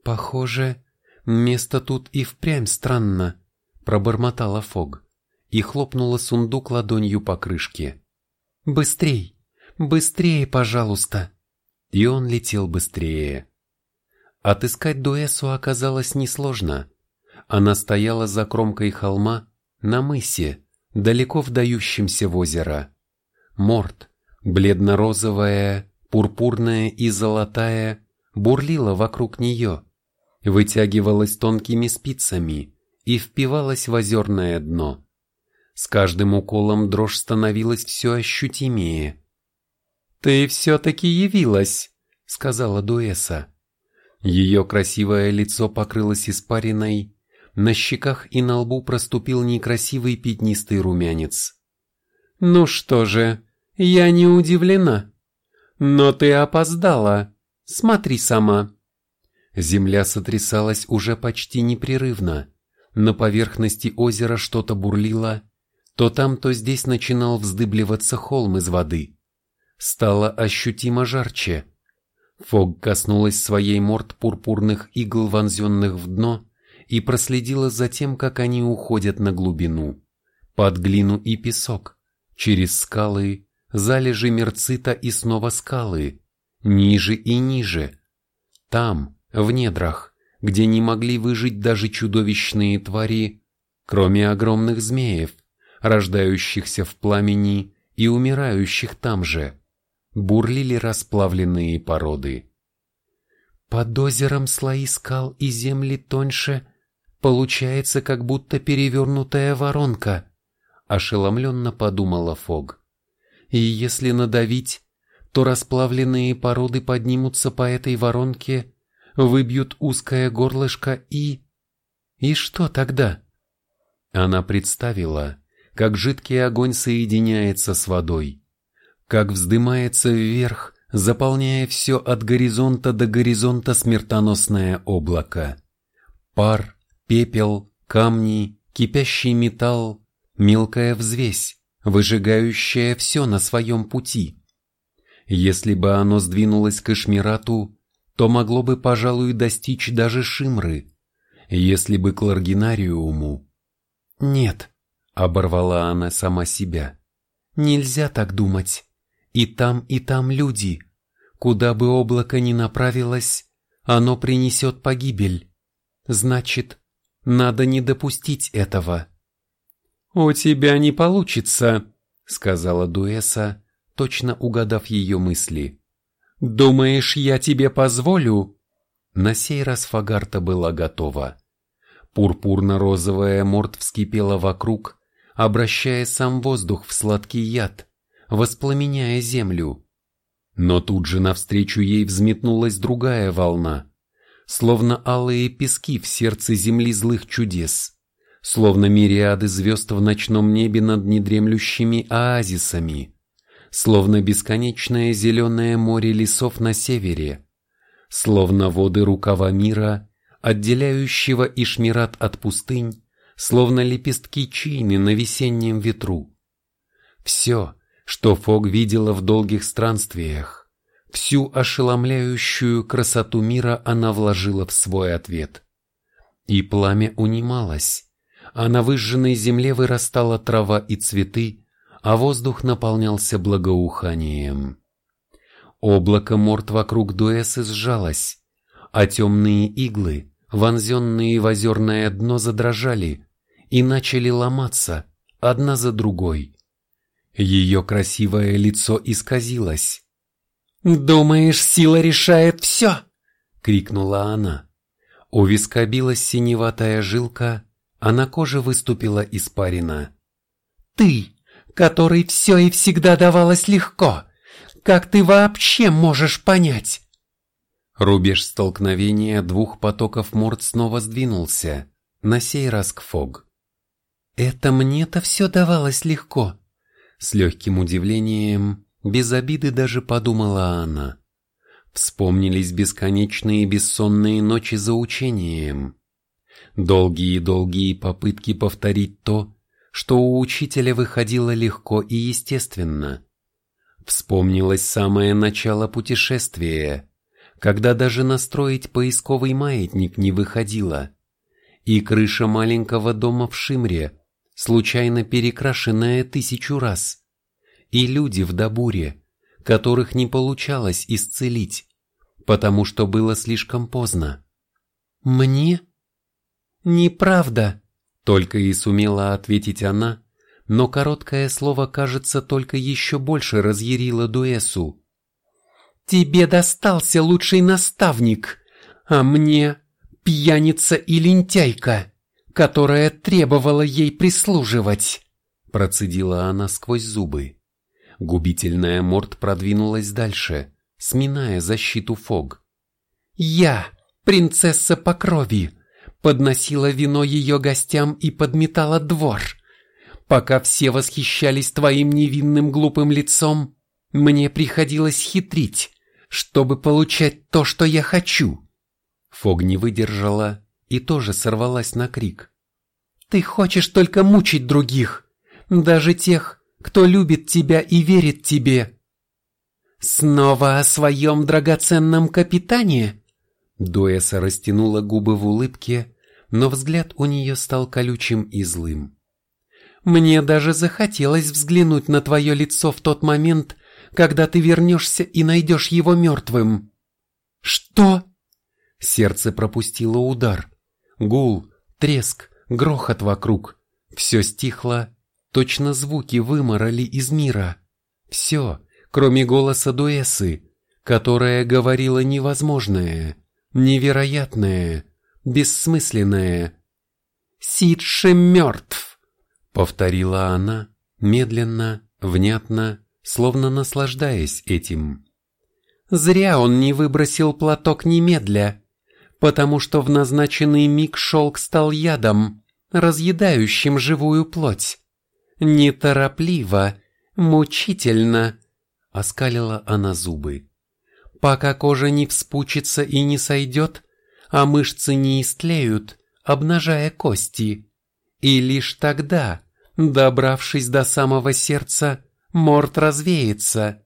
«Похоже, место тут и впрямь странно», — пробормотала Фог и хлопнула сундук ладонью по крышке. «Быстрей! Быстрее, пожалуйста!» И он летел быстрее. Отыскать Дуэсу оказалось несложно. Она стояла за кромкой холма, на мысе, далеко вдающемся в озеро. Морт, бледно-розовая, пурпурная и золотая, бурлила вокруг нее, вытягивалась тонкими спицами и впивалась в озерное дно. С каждым уколом дрожь становилась все ощутимее. «Ты все-таки явилась», — сказала Дуэса. Ее красивое лицо покрылось испариной, на щеках и на лбу проступил некрасивый пятнистый румянец. «Ну что же, я не удивлена. Но ты опоздала. Смотри сама». Земля сотрясалась уже почти непрерывно. На поверхности озера что-то бурлило, то там, то здесь начинал вздыбливаться холм из воды. Стало ощутимо жарче. Фог коснулась своей морд пурпурных игл, вонзенных в дно, и проследила за тем, как они уходят на глубину, под глину и песок, через скалы, залежи мерцита и снова скалы, ниже и ниже. Там, в недрах, где не могли выжить даже чудовищные твари, кроме огромных змеев, рождающихся в пламени и умирающих там же, бурлили расплавленные породы. Под озером слои скал и земли тоньше, получается как будто перевернутая воронка, ошеломленно подумала Фог. И если надавить, то расплавленные породы поднимутся по этой воронке, выбьют узкое горлышко и... И что тогда? Она представила, как жидкий огонь соединяется с водой, как вздымается вверх, заполняя все от горизонта до горизонта смертоносное облако. Пар, пепел, камни, кипящий металл, мелкая взвесь, выжигающая все на своем пути. Если бы оно сдвинулось к Эшмирату, то могло бы, пожалуй, достичь даже Шимры, если бы к Ларгинариуму. Нет, Оборвала она сама себя. Нельзя так думать. И там, и там люди. Куда бы облако ни направилось, оно принесет погибель. Значит, надо не допустить этого. «У тебя не получится», — сказала Дуэса, точно угадав ее мысли. «Думаешь, я тебе позволю?» На сей раз Фагарта была готова. Пурпурно-розовая морд вскипела вокруг, обращая сам воздух в сладкий яд, воспламеняя землю. Но тут же навстречу ей взметнулась другая волна, словно алые пески в сердце земли злых чудес, словно мириады звезд в ночном небе над недремлющими оазисами, словно бесконечное зеленое море лесов на севере, словно воды рукава мира, отделяющего Ишмират от пустынь, словно лепестки чины на весеннем ветру. Все, что Фог видела в долгих странствиях, всю ошеломляющую красоту мира она вложила в свой ответ. И пламя унималось, а на выжженной земле вырастала трава и цветы, а воздух наполнялся благоуханием. Облако морд вокруг Дуэсы сжалось, а темные иглы, вонзенные в озерное дно, задрожали и начали ломаться одна за другой. Ее красивое лицо исказилось. «Думаешь, сила решает все?» — крикнула она. У виска билась синеватая жилка, а на коже выступила испарина. «Ты, который все и всегда давалось легко, как ты вообще можешь понять?» Рубеж столкновения двух потоков морд снова сдвинулся, на сей раз к Фог. «Это мне-то все давалось легко», — с легким удивлением, без обиды даже подумала она. Вспомнились бесконечные бессонные ночи за учением. Долгие-долгие попытки повторить то, что у учителя выходило легко и естественно. Вспомнилось самое начало путешествия, когда даже настроить поисковый маятник не выходило, и крыша маленького дома в Шимре, случайно перекрашенная тысячу раз, и люди в Дабуре, которых не получалось исцелить, потому что было слишком поздно. «Мне?» «Неправда», — только и сумела ответить она, но короткое слово, кажется, только еще больше разъярило Дуэсу. Тебе достался лучший наставник, а мне пьяница и лентяйка, которая требовала ей прислуживать. Процедила она сквозь зубы. Губительная морд продвинулась дальше, сминая защиту Фог. «Я, принцесса по крови, подносила вино ее гостям и подметала двор. Пока все восхищались твоим невинным глупым лицом, мне приходилось хитрить, чтобы получать то, что я хочу. Фог не выдержала и тоже сорвалась на крик. Ты хочешь только мучить других, даже тех, кто любит тебя и верит тебе. Снова о своем драгоценном капитане? Дуэса растянула губы в улыбке, но взгляд у нее стал колючим и злым. Мне даже захотелось взглянуть на твое лицо в тот момент, когда ты вернешься и найдешь его мертвым». «Что?» Сердце пропустило удар. Гул, треск, грохот вокруг. Все стихло, точно звуки вымороли из мира. Все, кроме голоса Дуэсы, которая говорила невозможное, невероятное, бессмысленное. «Сидше мертв!» — повторила она, медленно, внятно, словно наслаждаясь этим. Зря он не выбросил платок немедля, потому что в назначенный миг шелк стал ядом, разъедающим живую плоть. Неторопливо, мучительно, оскалила она зубы. Пока кожа не вспучится и не сойдет, а мышцы не истлеют, обнажая кости. И лишь тогда, добравшись до самого сердца, Морт развеется.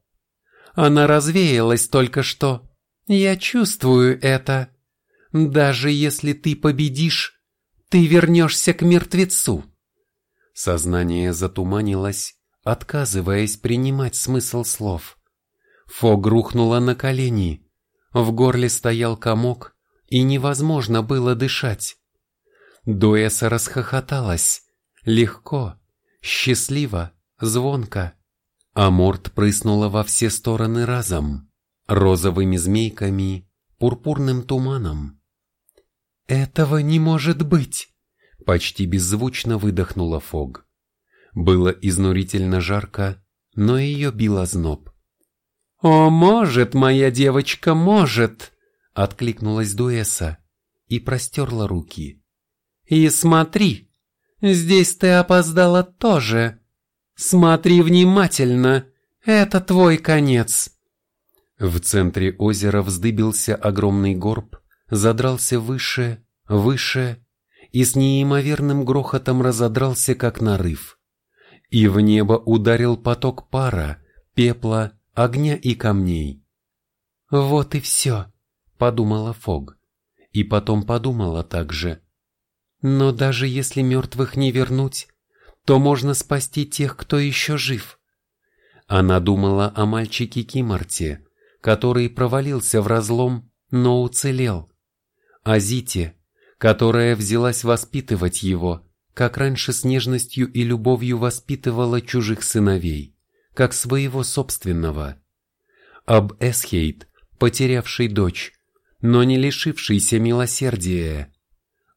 Она развеялась только что. Я чувствую это. Даже если ты победишь, ты вернешься к мертвецу. Сознание затуманилось, отказываясь принимать смысл слов. Фог рухнула на колени. В горле стоял комок, и невозможно было дышать. Дуэса расхохоталась. Легко, счастливо, звонко. А морд прыснула во все стороны разом, розовыми змейками, пурпурным туманом. «Этого не может быть!» Почти беззвучно выдохнула Фог. Было изнурительно жарко, но ее било зноб. «О, может, моя девочка, может!» Откликнулась Дуэса и простерла руки. «И смотри, здесь ты опоздала тоже!» Смотри внимательно, это твой конец. В центре озера вздыбился огромный горб, задрался выше, выше и с неимоверным грохотом разодрался, как нарыв. И в небо ударил поток пара, пепла, огня и камней. «Вот и все», — подумала Фог. И потом подумала также. «Но даже если мертвых не вернуть, то можно спасти тех, кто еще жив». Она думала о мальчике Кимарте, который провалился в разлом, но уцелел. О Зите, которая взялась воспитывать его, как раньше с нежностью и любовью воспитывала чужих сыновей, как своего собственного. Об Эсхейт, потерявшей дочь, но не лишившейся милосердия.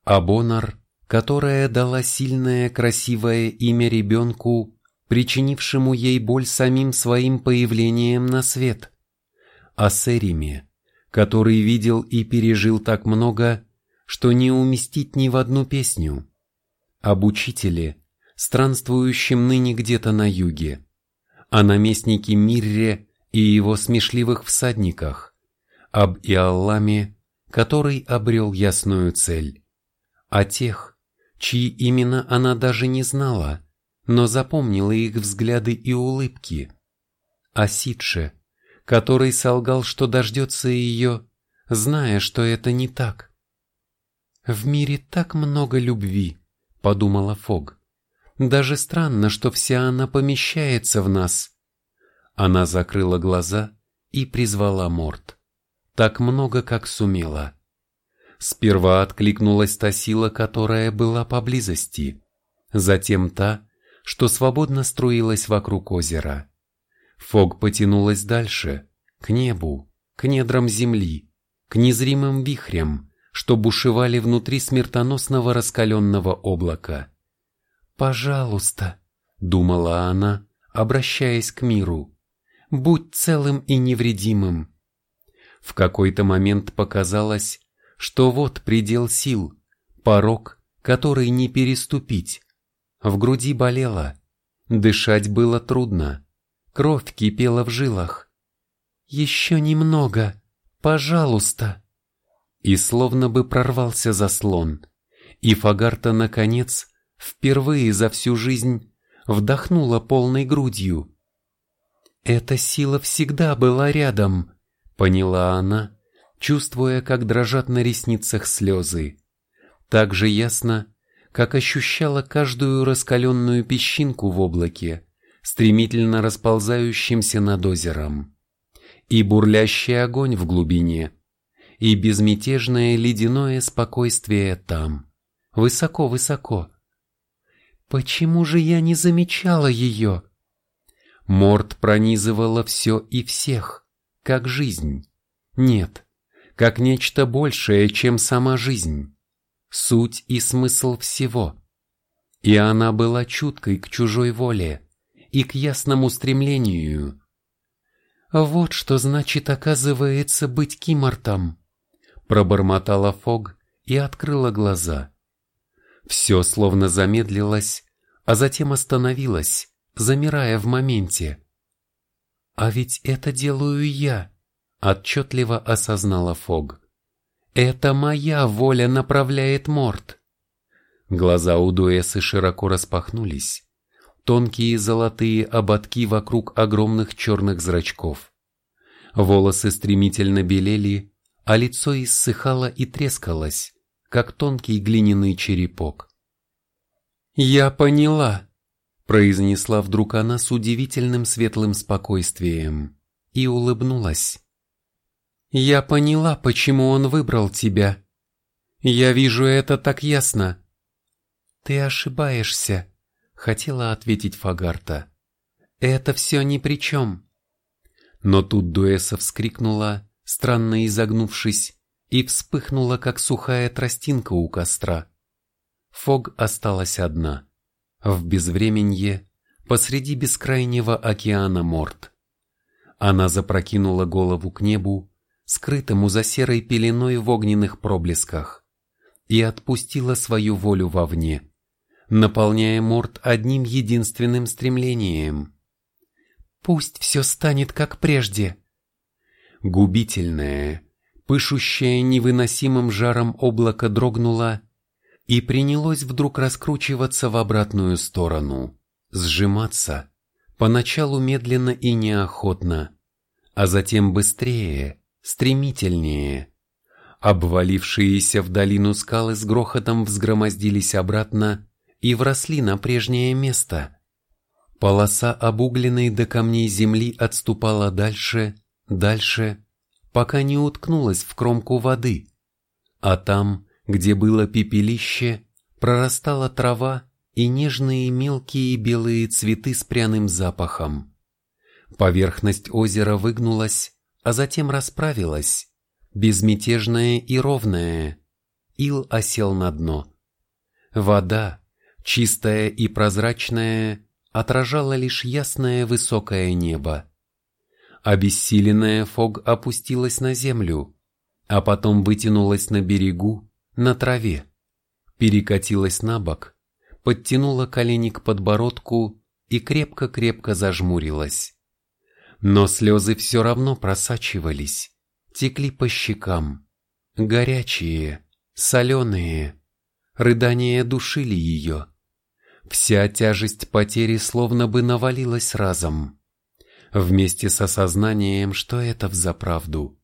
Об Онор, которая дала сильное красивое имя ребенку, причинившему ей боль самим своим появлением на свет. О Сериме, который видел и пережил так много, что не уместить ни в одну песню. Об учителе, странствующем ныне где-то на юге. О наместнике Мирре и его смешливых всадниках. Об Иалламе, который обрел ясную цель. О тех, чьи имена она даже не знала, но запомнила их взгляды и улыбки. А Сидше, который солгал, что дождется ее, зная, что это не так. «В мире так много любви», — подумала Фог. «Даже странно, что вся она помещается в нас». Она закрыла глаза и призвала Морт. Так много, как сумела. Сперва откликнулась та сила, которая была поблизости, затем та, что свободно струилась вокруг озера. Фог потянулась дальше, к небу, к недрам земли, к незримым вихрям, что бушевали внутри смертоносного раскаленного облака. «Пожалуйста», — думала она, обращаясь к миру, — «будь целым и невредимым». В какой-то момент показалось, что вот предел сил, порог, который не переступить, в груди болело. Дышать было трудно. Кровь кипела в жилах. «Еще немного, пожалуйста!» И словно бы прорвался заслон. И Фагарта, наконец, впервые за всю жизнь вдохнула полной грудью. «Эта сила всегда была рядом», — поняла она, чувствуя, как дрожат на ресницах слезы. Так же ясно, как ощущала каждую раскаленную песчинку в облаке, стремительно расползающимся над озером, и бурлящий огонь в глубине, и безмятежное ледяное спокойствие там, высоко-высоко. Почему же я не замечала ее? Морд пронизывала все и всех, как жизнь. Нет, как нечто большее, чем сама жизнь суть и смысл всего. И она была чуткой к чужой воле и к ясному стремлению. «Вот что значит, оказывается, быть кимортом», пробормотала Фог и открыла глаза. Все словно замедлилось, а затем остановилось, замирая в моменте. «А ведь это делаю я», — отчетливо осознала Фог. Это моя воля направляет Морт. Глаза у Дуэсы широко распахнулись. Тонкие золотые ободки вокруг огромных черных зрачков. Волосы стремительно белели, а лицо иссыхало и трескалось, как тонкий глиняный черепок. «Я поняла», — произнесла вдруг она с удивительным светлым спокойствием и улыбнулась. Я поняла, почему он выбрал тебя. Я вижу это так ясно. Ты ошибаешься, хотела ответить Фагарта. Это все ни при чем. Но тут Дуэса вскрикнула, странно изогнувшись, и вспыхнула, как сухая тростинка у костра. Фог осталась одна, в безвременье, посреди бескрайнего океана Морт. Она запрокинула голову к небу, скрытому за серой пеленой в огненных проблесках, и отпустила свою волю вовне, наполняя Морт одним единственным стремлением. «Пусть все станет как прежде». Губительное, пышущее невыносимым жаром облако дрогнуло и принялось вдруг раскручиваться в обратную сторону, сжиматься, поначалу медленно и неохотно, а затем быстрее, стремительнее. Обвалившиеся в долину скалы с грохотом взгромоздились обратно и вросли на прежнее место. Полоса обугленной до камней земли отступала дальше, дальше, пока не уткнулась в кромку воды, а там, где было пепелище, прорастала трава и нежные мелкие белые цветы с пряным запахом. Поверхность озера выгнулась, а затем расправилась, безмятежная и ровная. Ил осел на дно. Вода, чистая и прозрачная, отражала лишь ясное высокое небо. Обессиленная Фог опустилась на землю, а потом вытянулась на берегу, на траве, перекатилась на бок, подтянула колени к подбородку и крепко-крепко зажмурилась. Но слезы все равно просачивались, текли по щекам, горячие, соленые, рыдания душили ее. Вся тяжесть потери словно бы навалилась разом, вместе с осознанием, что это взаправду,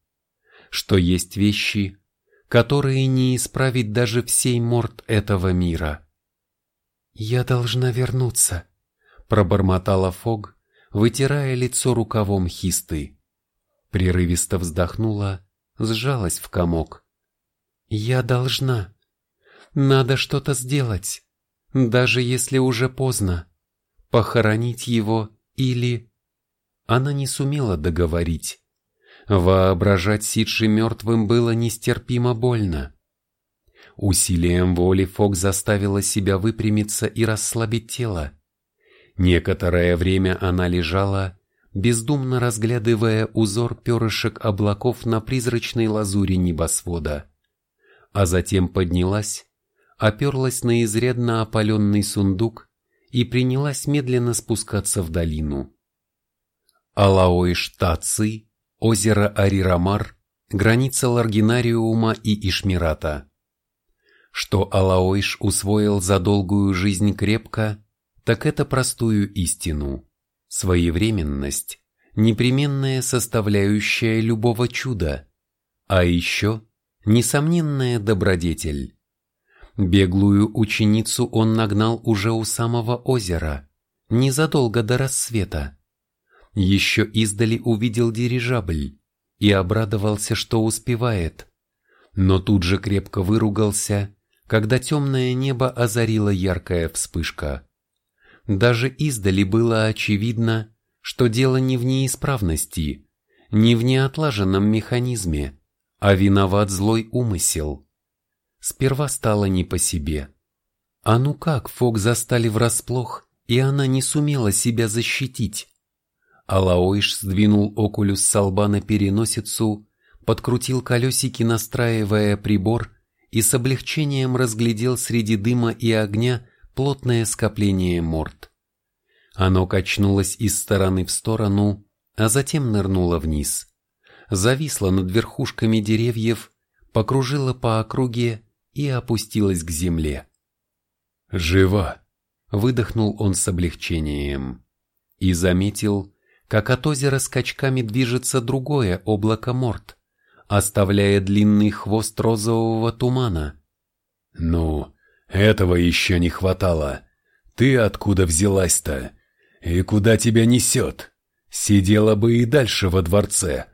что есть вещи, которые не исправить даже всей морд этого мира. «Я должна вернуться», — пробормотала Фог, вытирая лицо рукавом хисты. Прерывисто вздохнула, сжалась в комок. «Я должна. Надо что-то сделать, даже если уже поздно. Похоронить его или...» Она не сумела договорить. Воображать Сидши мертвым было нестерпимо больно. Усилием воли Фок заставила себя выпрямиться и расслабить тело. Некоторое время она лежала, бездумно разглядывая узор перышек облаков на призрачной лазуре небосвода. А затем поднялась, оперлась на изрядно опаленный сундук и принялась медленно спускаться в долину. Алаой Штаци озеро Арирамар, граница Ларгинариума и Ишмирата. Что Алаойш усвоил за долгую жизнь крепко, так это простую истину. Своевременность – непременная составляющая любого чуда, а еще несомненная добродетель. Беглую ученицу он нагнал уже у самого озера, незадолго до рассвета еще издали увидел дирижабль и обрадовался, что успевает. Но тут же крепко выругался, когда темное небо озарила яркая вспышка. Даже издали было очевидно, что дело не в неисправности, не в неотлаженном механизме, а виноват злой умысел. Сперва стало не по себе. А ну как Фок застали врасплох, и она не сумела себя защитить? Алаойш сдвинул окулюс с лба на переносицу, подкрутил колесики, настраивая прибор, и с облегчением разглядел среди дыма и огня плотное скопление морд. Оно качнулось из стороны в сторону, а затем нырнуло вниз. Зависло над верхушками деревьев, покружило по округе и опустилось к земле. «Жива!» — выдохнул он с облегчением. И заметил, как от озера скачками движется другое облако морд, оставляя длинный хвост розового тумана. «Ну, этого еще не хватало. Ты откуда взялась-то? И куда тебя несет? Сидела бы и дальше во дворце,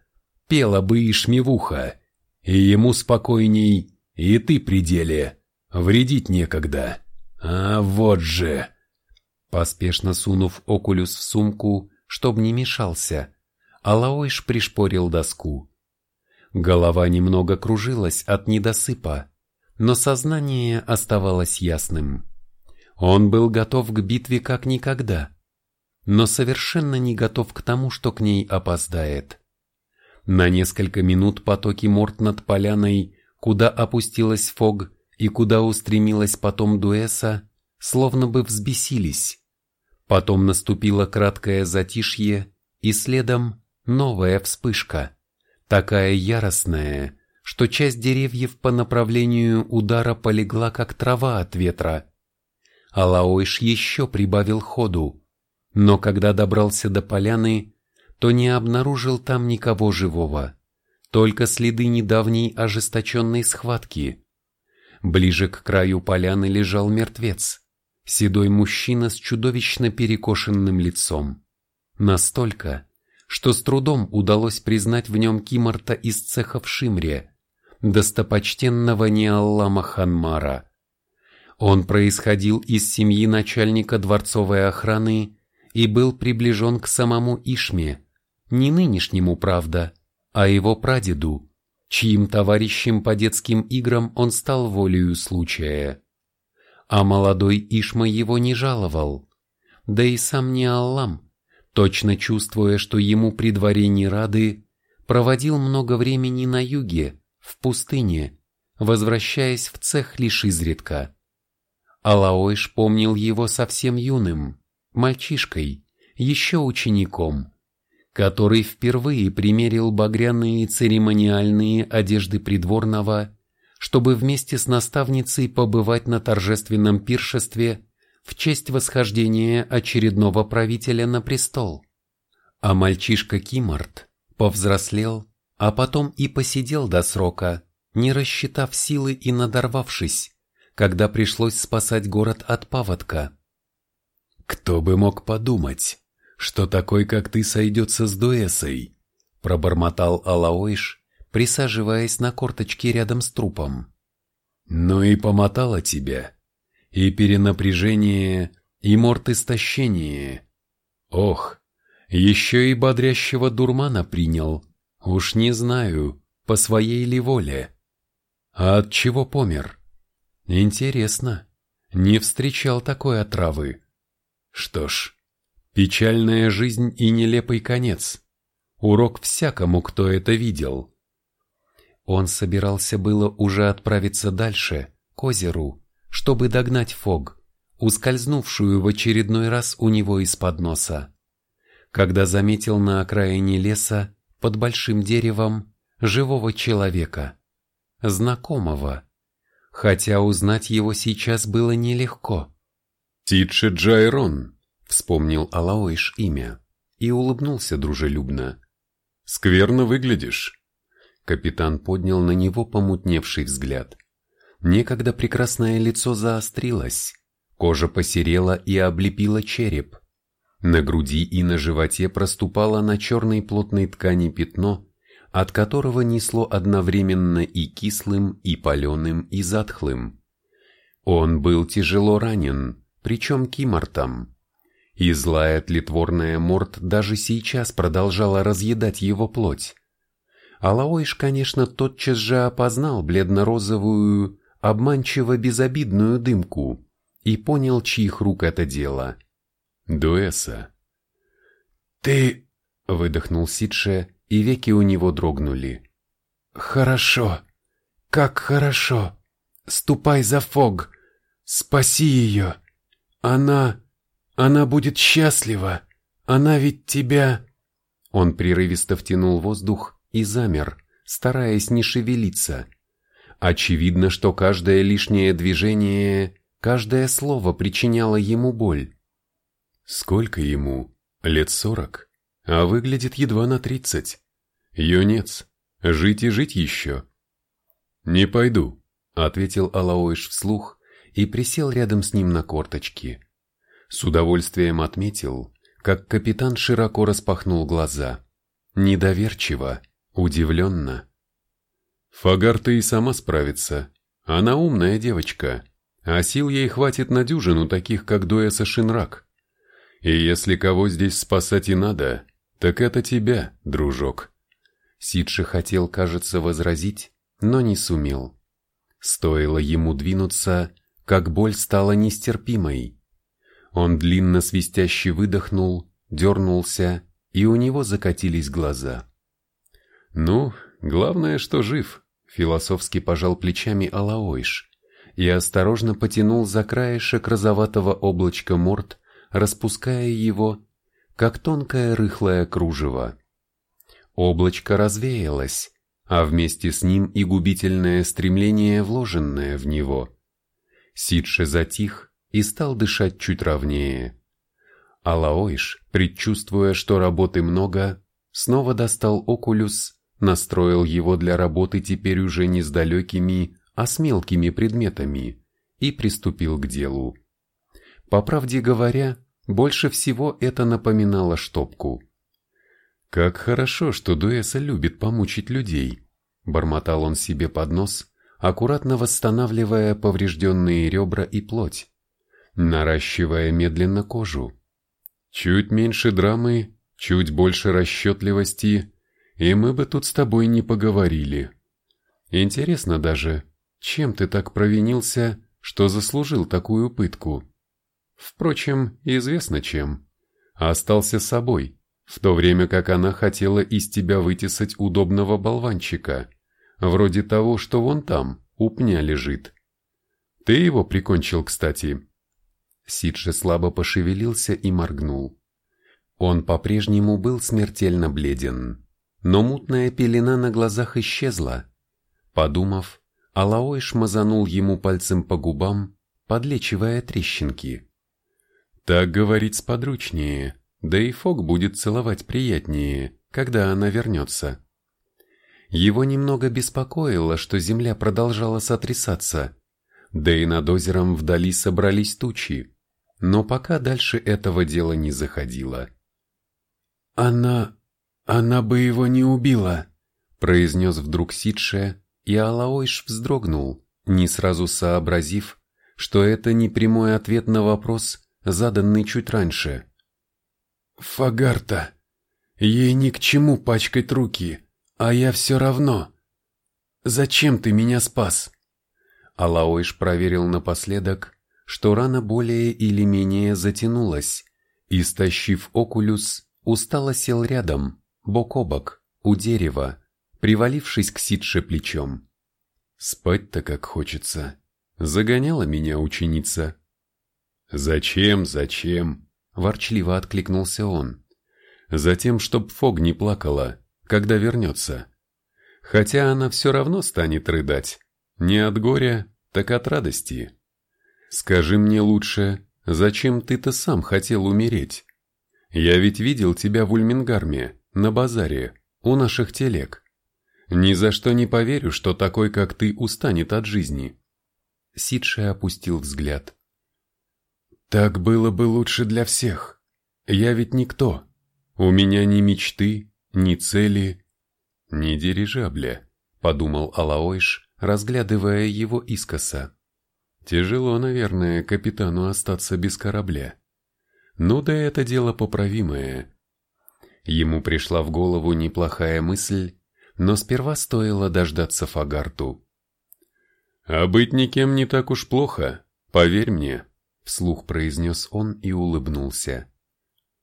пела бы и шмевуха, и ему спокойней, и ты при деле, вредить некогда. А вот же!» Поспешно сунув окулюс в сумку, чтоб не мешался, а Лаойш пришпорил доску. Голова немного кружилась от недосыпа, но сознание оставалось ясным. Он был готов к битве как никогда, но совершенно не готов к тому, что к ней опоздает. На несколько минут потоки морд над поляной, куда опустилась Фог и куда устремилась потом Дуэса, словно бы взбесились. Потом наступило краткое затишье, и следом новая вспышка, такая яростная, что часть деревьев по направлению удара полегла как трава от ветра. Алаойш еще прибавил ходу, но когда добрался до поляны, то не обнаружил там никого живого, только следы недавней ожесточенной схватки. Ближе к краю поляны лежал мертвец, седой мужчина с чудовищно перекошенным лицом. Настолько, что с трудом удалось признать в нем Кимарта из цеха в Шимре, достопочтенного Ниаллама Ханмара. Он происходил из семьи начальника дворцовой охраны и был приближен к самому Ишме, не нынешнему, правда, а его прадеду, чьим товарищем по детским играм он стал волею случая. А молодой Ишма его не жаловал, да и сам Ниаллам, точно чувствуя, что ему при дворе не рады, проводил много времени на юге, в пустыне, возвращаясь в цех лишь изредка. Алаойш помнил его совсем юным, мальчишкой, еще учеником, который впервые примерил багряные церемониальные одежды придворного, чтобы вместе с наставницей побывать на торжественном пиршестве в честь восхождения очередного правителя на престол. А мальчишка Кимарт повзрослел, а потом и посидел до срока, не рассчитав силы и надорвавшись, когда пришлось спасать город от паводка. «Кто бы мог подумать, что такой, как ты, сойдется с Дуэсой?» пробормотал Алаойш, присаживаясь на корточки рядом с трупом. «Ну и помотало тебя. И перенапряжение, и морт истощение. Ох, еще и бодрящего дурмана принял. Уж не знаю, по своей ли воле. А от чего помер? Интересно, не встречал такой отравы. Что ж, печальная жизнь и нелепый конец. Урок всякому, кто это видел. Он собирался было уже отправиться дальше, к озеру, чтобы догнать Фог, ускользнувшую в очередной раз у него из-под носа. Когда заметил на окраине леса, под большим деревом, живого человека, знакомого, хотя узнать его сейчас было нелегко. «Титше Джайрон», — вспомнил Алаойш имя и улыбнулся дружелюбно. «Скверно выглядишь». Капитан поднял на него помутневший взгляд. Некогда прекрасное лицо заострилось, кожа посерела и облепила череп. На груди и на животе проступало на черной плотной ткани пятно, от которого несло одновременно и кислым, и паленым, и затхлым. Он был тяжело ранен, причем кимортом. И злая тлетворная морд даже сейчас продолжала разъедать его плоть. Алаойш, конечно, тотчас же опознал бледно-розовую, обманчиво безобидную дымку и понял, чьих рук это дело. Дуэса. «Ты...» — выдохнул Сидше, и веки у него дрогнули. «Хорошо. Как хорошо. Ступай за Фог. Спаси ее. Она... Она будет счастлива. Она ведь тебя...» Он прерывисто втянул воздух и замер, стараясь не шевелиться. Очевидно, что каждое лишнее движение, каждое слово причиняло ему боль. Сколько ему? Лет сорок? А выглядит едва на тридцать. Юнец, жить и жить еще. Не пойду, ответил Алаойш вслух и присел рядом с ним на корточки. С удовольствием отметил, как капитан широко распахнул глаза. Недоверчиво, удивленно. Фагар-то и сама справится. Она умная девочка, а сил ей хватит на дюжину таких, как Дуэса Шинрак. И если кого здесь спасать и надо, так это тебя, дружок. Сидши хотел, кажется, возразить, но не сумел. Стоило ему двинуться, как боль стала нестерпимой. Он длинно свистяще выдохнул, дернулся, и у него закатились глаза. «Ну, главное, что жив», — философски пожал плечами Алаойш и осторожно потянул за краешек розоватого облачка морд, распуская его, как тонкое рыхлое кружево. Облачко развеялось, а вместе с ним и губительное стремление, вложенное в него. Сидше затих и стал дышать чуть ровнее. Алаойш, предчувствуя, что работы много, снова достал окулюс, настроил его для работы теперь уже не с далекими, а с мелкими предметами, и приступил к делу. По правде говоря, больше всего это напоминало штопку. «Как хорошо, что Дуэса любит помучить людей», — бормотал он себе под нос, аккуратно восстанавливая поврежденные ребра и плоть, наращивая медленно кожу. Чуть меньше драмы, чуть больше расчетливости, и мы бы тут с тобой не поговорили. Интересно даже, чем ты так провинился, что заслужил такую пытку? Впрочем, известно чем. Остался собой, в то время как она хотела из тебя вытесать удобного болванчика, вроде того, что вон там, у пня лежит. Ты его прикончил, кстати. Сидше слабо пошевелился и моргнул. Он по-прежнему был смертельно бледен, но мутная пелена на глазах исчезла. Подумав, Алаой шмазанул ему пальцем по губам, подлечивая трещинки. Так говорить сподручнее, да и Фок будет целовать приятнее, когда она вернется. Его немного беспокоило, что земля продолжала сотрясаться, да и над озером вдали собрались тучи но пока дальше этого дела не заходило. «Она... она бы его не убила», — произнес вдруг Сидше, и Алаойш вздрогнул, не сразу сообразив, что это не прямой ответ на вопрос, заданный чуть раньше. «Фагарта, ей ни к чему пачкать руки, а я все равно. Зачем ты меня спас?» Алаойш проверил напоследок, что рана более или менее затянулась, и, стащив окулюс, устало сел рядом, бок о бок, у дерева, привалившись к Сидше плечом. «Спать-то как хочется», — загоняла меня ученица. «Зачем, зачем?» — ворчливо откликнулся он. «Затем, чтоб Фог не плакала, когда вернется. Хотя она все равно станет рыдать, не от горя, так от радости». Скажи мне лучше, зачем ты-то сам хотел умереть? Я ведь видел тебя в Ульмингарме, на базаре, у наших телег. Ни за что не поверю, что такой, как ты, устанет от жизни. Сидше опустил взгляд. Так было бы лучше для всех. Я ведь никто. У меня ни мечты, ни цели, ни дирижабля, подумал Алаойш, разглядывая его искоса. Тяжело, наверное, капитану остаться без корабля. Ну да это дело поправимое. Ему пришла в голову неплохая мысль, но сперва стоило дождаться Фагарту. «А быть никем не так уж плохо, поверь мне», — вслух произнес он и улыбнулся.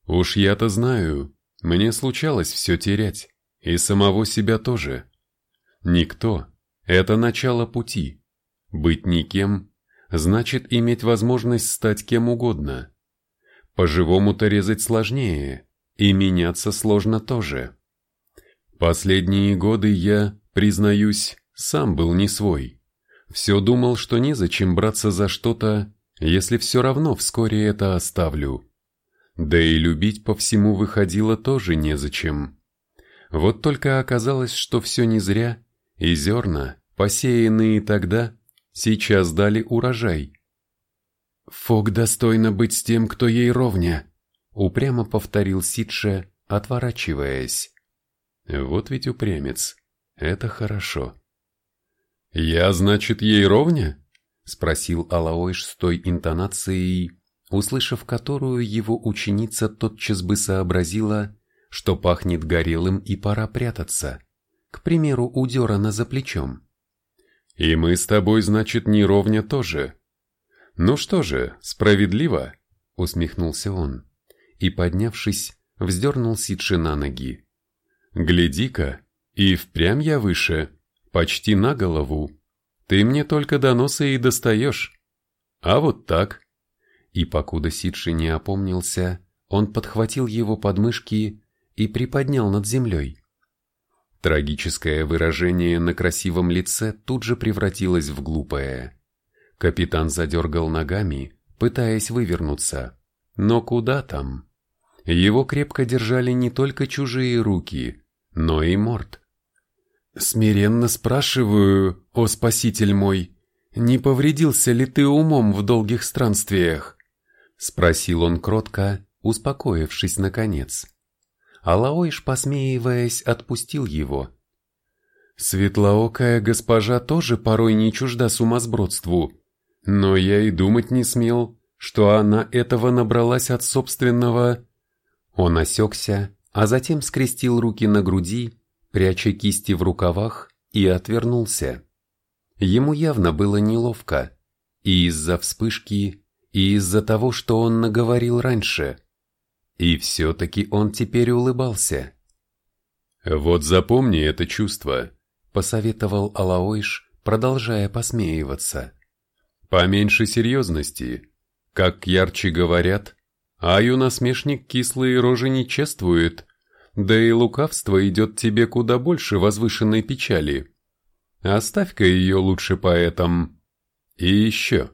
«Уж я-то знаю, мне случалось все терять, и самого себя тоже. Никто — это начало пути. Быть никем значит иметь возможность стать кем угодно. По-живому-то резать сложнее, и меняться сложно тоже. Последние годы я, признаюсь, сам был не свой. Все думал, что незачем браться за что-то, если все равно вскоре это оставлю. Да и любить по всему выходило тоже незачем. Вот только оказалось, что все не зря, и зерна, посеянные тогда, Сейчас дали урожай. Фог достойно быть с тем, кто ей ровня, упрямо повторил Сидше, отворачиваясь. Вот ведь упрямец. Это хорошо. Я, значит, ей ровня? спросил Алаойш с той интонацией, услышав которую его ученица тотчас бы сообразила, что пахнет горелым и пора прятаться. К примеру, у Дерана за плечом. И мы с тобой, значит, не ровня тоже. Ну что же, справедливо, усмехнулся он. И, поднявшись, вздернул Сидши на ноги. Гляди-ка, и впрямь я выше, почти на голову. Ты мне только до носа и достаешь. А вот так. И покуда Сидши не опомнился, он подхватил его подмышки и приподнял над землей. Трагическое выражение на красивом лице тут же превратилось в глупое. Капитан задергал ногами, пытаясь вывернуться. Но куда там? Его крепко держали не только чужие руки, но и морд. «Смиренно спрашиваю, о спаситель мой, не повредился ли ты умом в долгих странствиях?» Спросил он кротко, успокоившись наконец. Алаойш, посмеиваясь, отпустил его. Светлоокая госпожа тоже порой не чужда сумасбродству, но я и думать не смел, что она этого набралась от собственного... Он осекся, а затем скрестил руки на груди, пряча кисти в рукавах, и отвернулся. Ему явно было неловко, и из-за вспышки, и из-за того, что он наговорил раньше. И все-таки он теперь улыбался. «Вот запомни это чувство», — посоветовал Алаойш, продолжая посмеиваться. «Поменьше серьезности. Как ярче говорят, аю насмешник кислые рожи не чествует, да и лукавство идет тебе куда больше возвышенной печали. Оставь-ка ее лучше поэтам. И еще.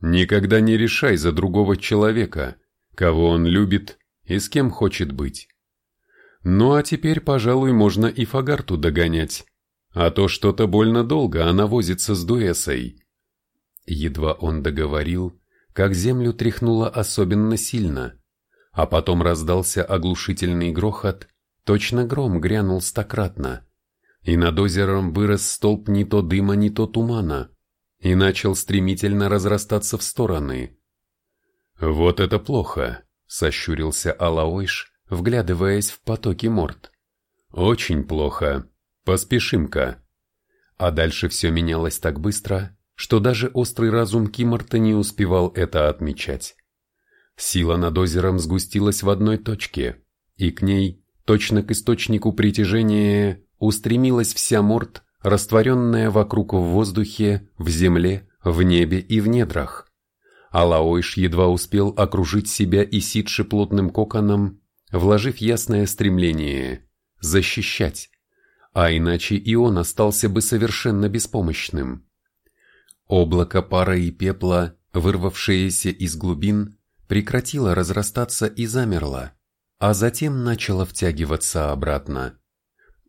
Никогда не решай за другого человека, кого он любит и с кем хочет быть. Ну а теперь, пожалуй, можно и Фагарту догонять. А то что-то больно долго она возится с Дуэсой. Едва он договорил, как землю тряхнуло особенно сильно, а потом раздался оглушительный грохот, точно гром грянул стократно, и над озером вырос столб не то дыма, не то тумана, и начал стремительно разрастаться в стороны. «Вот это плохо!» — сощурился Алаойш, вглядываясь в потоки морд. «Очень плохо. Поспешим-ка». А дальше все менялось так быстро, что даже острый разум Киморта не успевал это отмечать. Сила над озером сгустилась в одной точке, и к ней, точно к источнику притяжения, устремилась вся морд, растворенная вокруг в воздухе, в земле, в небе и в недрах. Алаойш едва успел окружить себя и Сидши плотным коконом, вложив ясное стремление – защищать, а иначе и он остался бы совершенно беспомощным. Облако пара и пепла, вырвавшееся из глубин, прекратило разрастаться и замерло, а затем начало втягиваться обратно.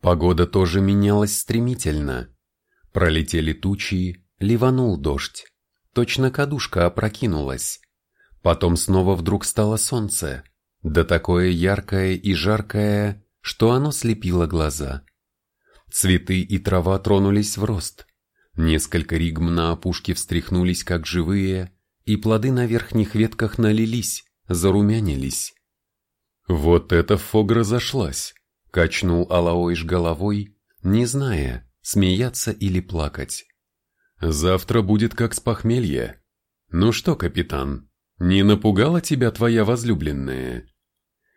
Погода тоже менялась стремительно. Пролетели тучи, ливанул дождь. Точно кадушка опрокинулась. Потом снова вдруг стало солнце, да такое яркое и жаркое, что оно слепило глаза. Цветы и трава тронулись в рост. Несколько ригм на опушке встряхнулись как живые, и плоды на верхних ветках налились, зарумянились. «Вот это фогра зашлась!» — качнул Алаойш головой, не зная, смеяться или плакать. Завтра будет как с похмелья. Ну что, капитан, не напугала тебя твоя возлюбленная?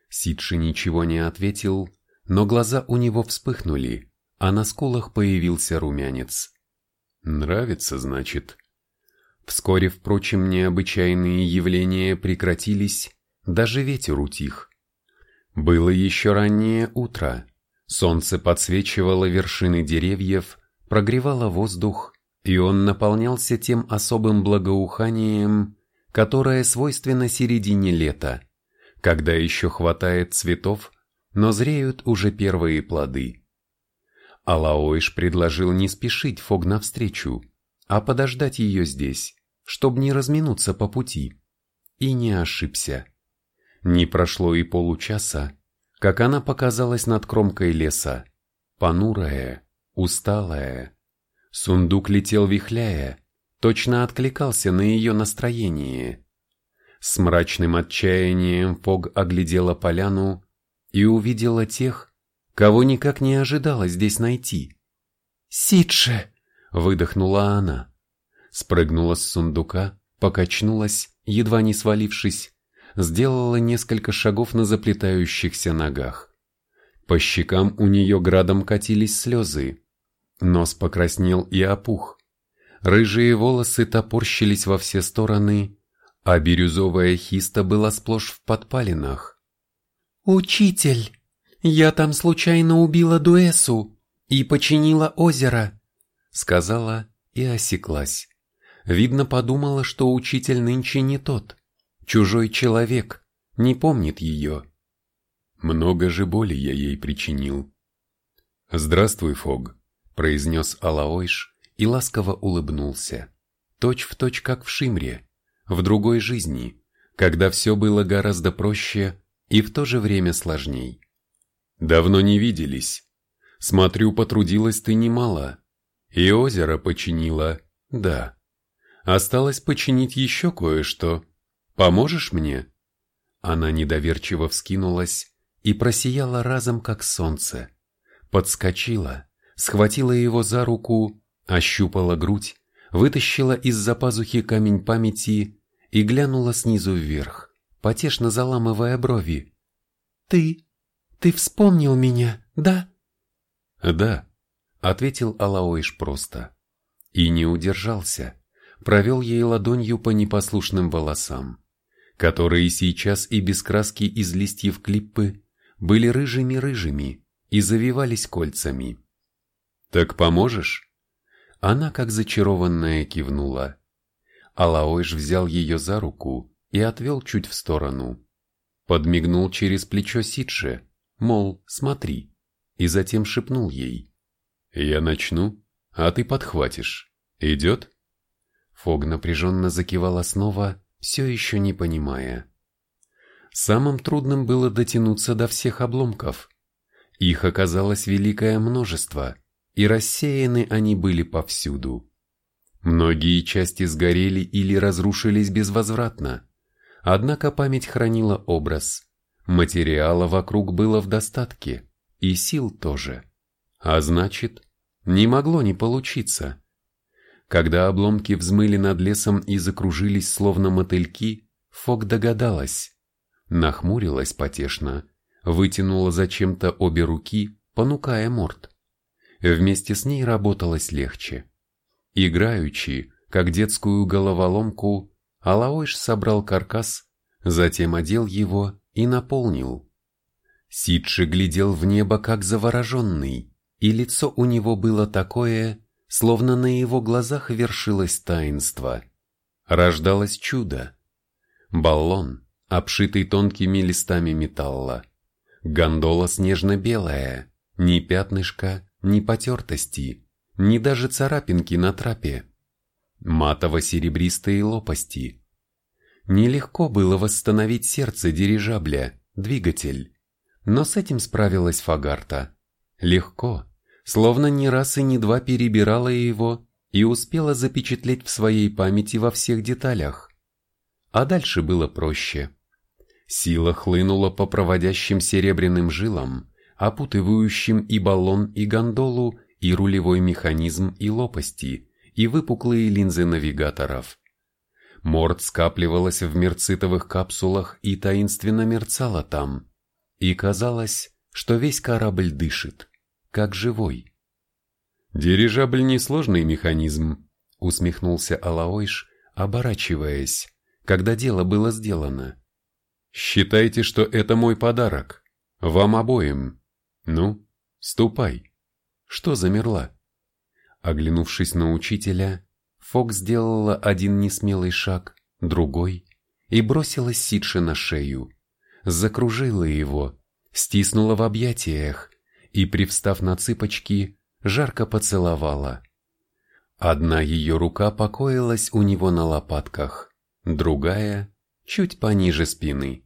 Сидши ничего не ответил, но глаза у него вспыхнули, а на скулах появился румянец. Нравится, значит. Вскоре, впрочем, необычайные явления прекратились, даже ветер утих. Было еще раннее утро. Солнце подсвечивало вершины деревьев, прогревало воздух, и он наполнялся тем особым благоуханием, которое свойственно середине лета, когда еще хватает цветов, но зреют уже первые плоды. Алаойш предложил не спешить Фог навстречу, а подождать ее здесь, чтобы не разминуться по пути. И не ошибся. Не прошло и получаса, как она показалась над кромкой леса, понурая, усталая, Сундук летел вихляя, точно откликался на ее настроение. С мрачным отчаянием Фог оглядела поляну и увидела тех, кого никак не ожидала здесь найти. «Сидше!» — выдохнула она. Спрыгнула с сундука, покачнулась, едва не свалившись, сделала несколько шагов на заплетающихся ногах. По щекам у нее градом катились слезы. Нос покраснел и опух. Рыжие волосы топорщились во все стороны, а бирюзовая хиста была сплошь в подпалинах. «Учитель, я там случайно убила Дуэсу. и починила озеро», — сказала и осеклась. Видно, подумала, что учитель нынче не тот, чужой человек, не помнит ее. Много же боли я ей причинил. «Здравствуй, Фог», — произнес Алаойш и ласково улыбнулся. Точь в точь, как в Шимре, в другой жизни, когда все было гораздо проще и в то же время сложней. «Давно не виделись. Смотрю, потрудилась ты немало. И озеро починила, да. Осталось починить еще кое-что. Поможешь мне?» Она недоверчиво вскинулась и просияла разом, как солнце. Подскочила, схватила его за руку, ощупала грудь, вытащила из-за пазухи камень памяти и глянула снизу вверх, потешно заламывая брови. «Ты? Ты вспомнил меня, да?» «Да», — ответил Алаоиш просто. И не удержался, провел ей ладонью по непослушным волосам, которые сейчас и без краски из листьев клиппы были рыжими-рыжими и завивались кольцами. «Так поможешь?» Она, как зачарованная, кивнула. Алаойш взял ее за руку и отвел чуть в сторону. Подмигнул через плечо Сидше, мол, смотри, и затем шепнул ей. «Я начну, а ты подхватишь. Идет?» Фог напряженно закивала снова, все еще не понимая. Самым трудным было дотянуться до всех обломков. Их оказалось великое множество, и рассеяны они были повсюду. Многие части сгорели или разрушились безвозвратно, однако память хранила образ. Материала вокруг было в достатке, и сил тоже. А значит, не могло не получиться. Когда обломки взмыли над лесом и закружились словно мотыльки, Фок догадалась. Нахмурилась потешно, вытянула зачем-то обе руки, понукая морд. Вместе с ней работалось легче. Играючи, как детскую головоломку, Алаойш собрал каркас, затем одел его и наполнил. Сидши глядел в небо как завороженный, и лицо у него было такое, словно на его глазах вершилось таинство. Рождалось чудо. Баллон, обшитый тонкими листами металла. Гондола снежно-белая, ни пятнышка, ни потертости, ни даже царапинки на трапе. Матово-серебристые лопасти. Нелегко было восстановить сердце дирижабля, двигатель. Но с этим справилась Фагарта. Легко, словно ни раз и ни два перебирала его и успела запечатлеть в своей памяти во всех деталях. А дальше было проще. Сила хлынула по проводящим серебряным жилам, опутывающим и баллон, и гондолу, и рулевой механизм, и лопасти, и выпуклые линзы навигаторов. Морд скапливалась в мерцитовых капсулах и таинственно мерцала там. И казалось, что весь корабль дышит, как живой. «Дирижабль несложный механизм», — усмехнулся Алаойш, оборачиваясь, когда дело было сделано. Считайте, что это мой подарок. Вам обоим. Ну, ступай. Что замерла? Оглянувшись на учителя, Фок сделала один несмелый шаг, другой, и бросилась Сидше на шею. Закружила его, стиснула в объятиях и, привстав на цыпочки, жарко поцеловала. Одна ее рука покоилась у него на лопатках, другая чуть пониже спины.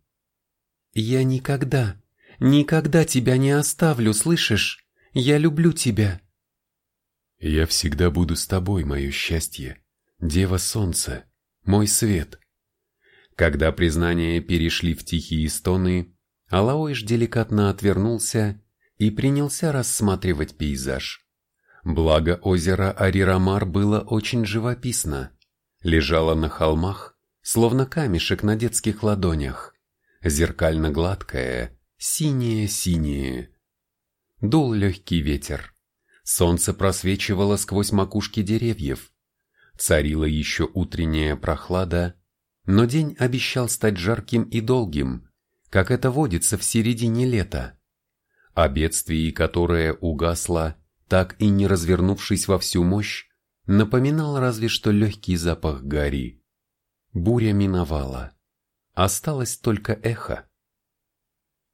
«Я никогда, никогда тебя не оставлю, слышишь? Я люблю тебя!» «Я всегда буду с тобой, мое счастье, Дева Солнца, мой свет!» Когда признания перешли в тихие стоны, Алаойш деликатно отвернулся и принялся рассматривать пейзаж. Благо озеро Арирамар было очень живописно, лежало на холмах, словно камешек на детских ладонях, зеркально-гладкое, синее-синее. Дул легкий ветер. Солнце просвечивало сквозь макушки деревьев. Царила еще утренняя прохлада, но день обещал стать жарким и долгим, как это водится в середине лета. О бедствии, которое угасло, так и не развернувшись во всю мощь, напоминал разве что легкий запах гари. Буря миновала. Осталось только эхо.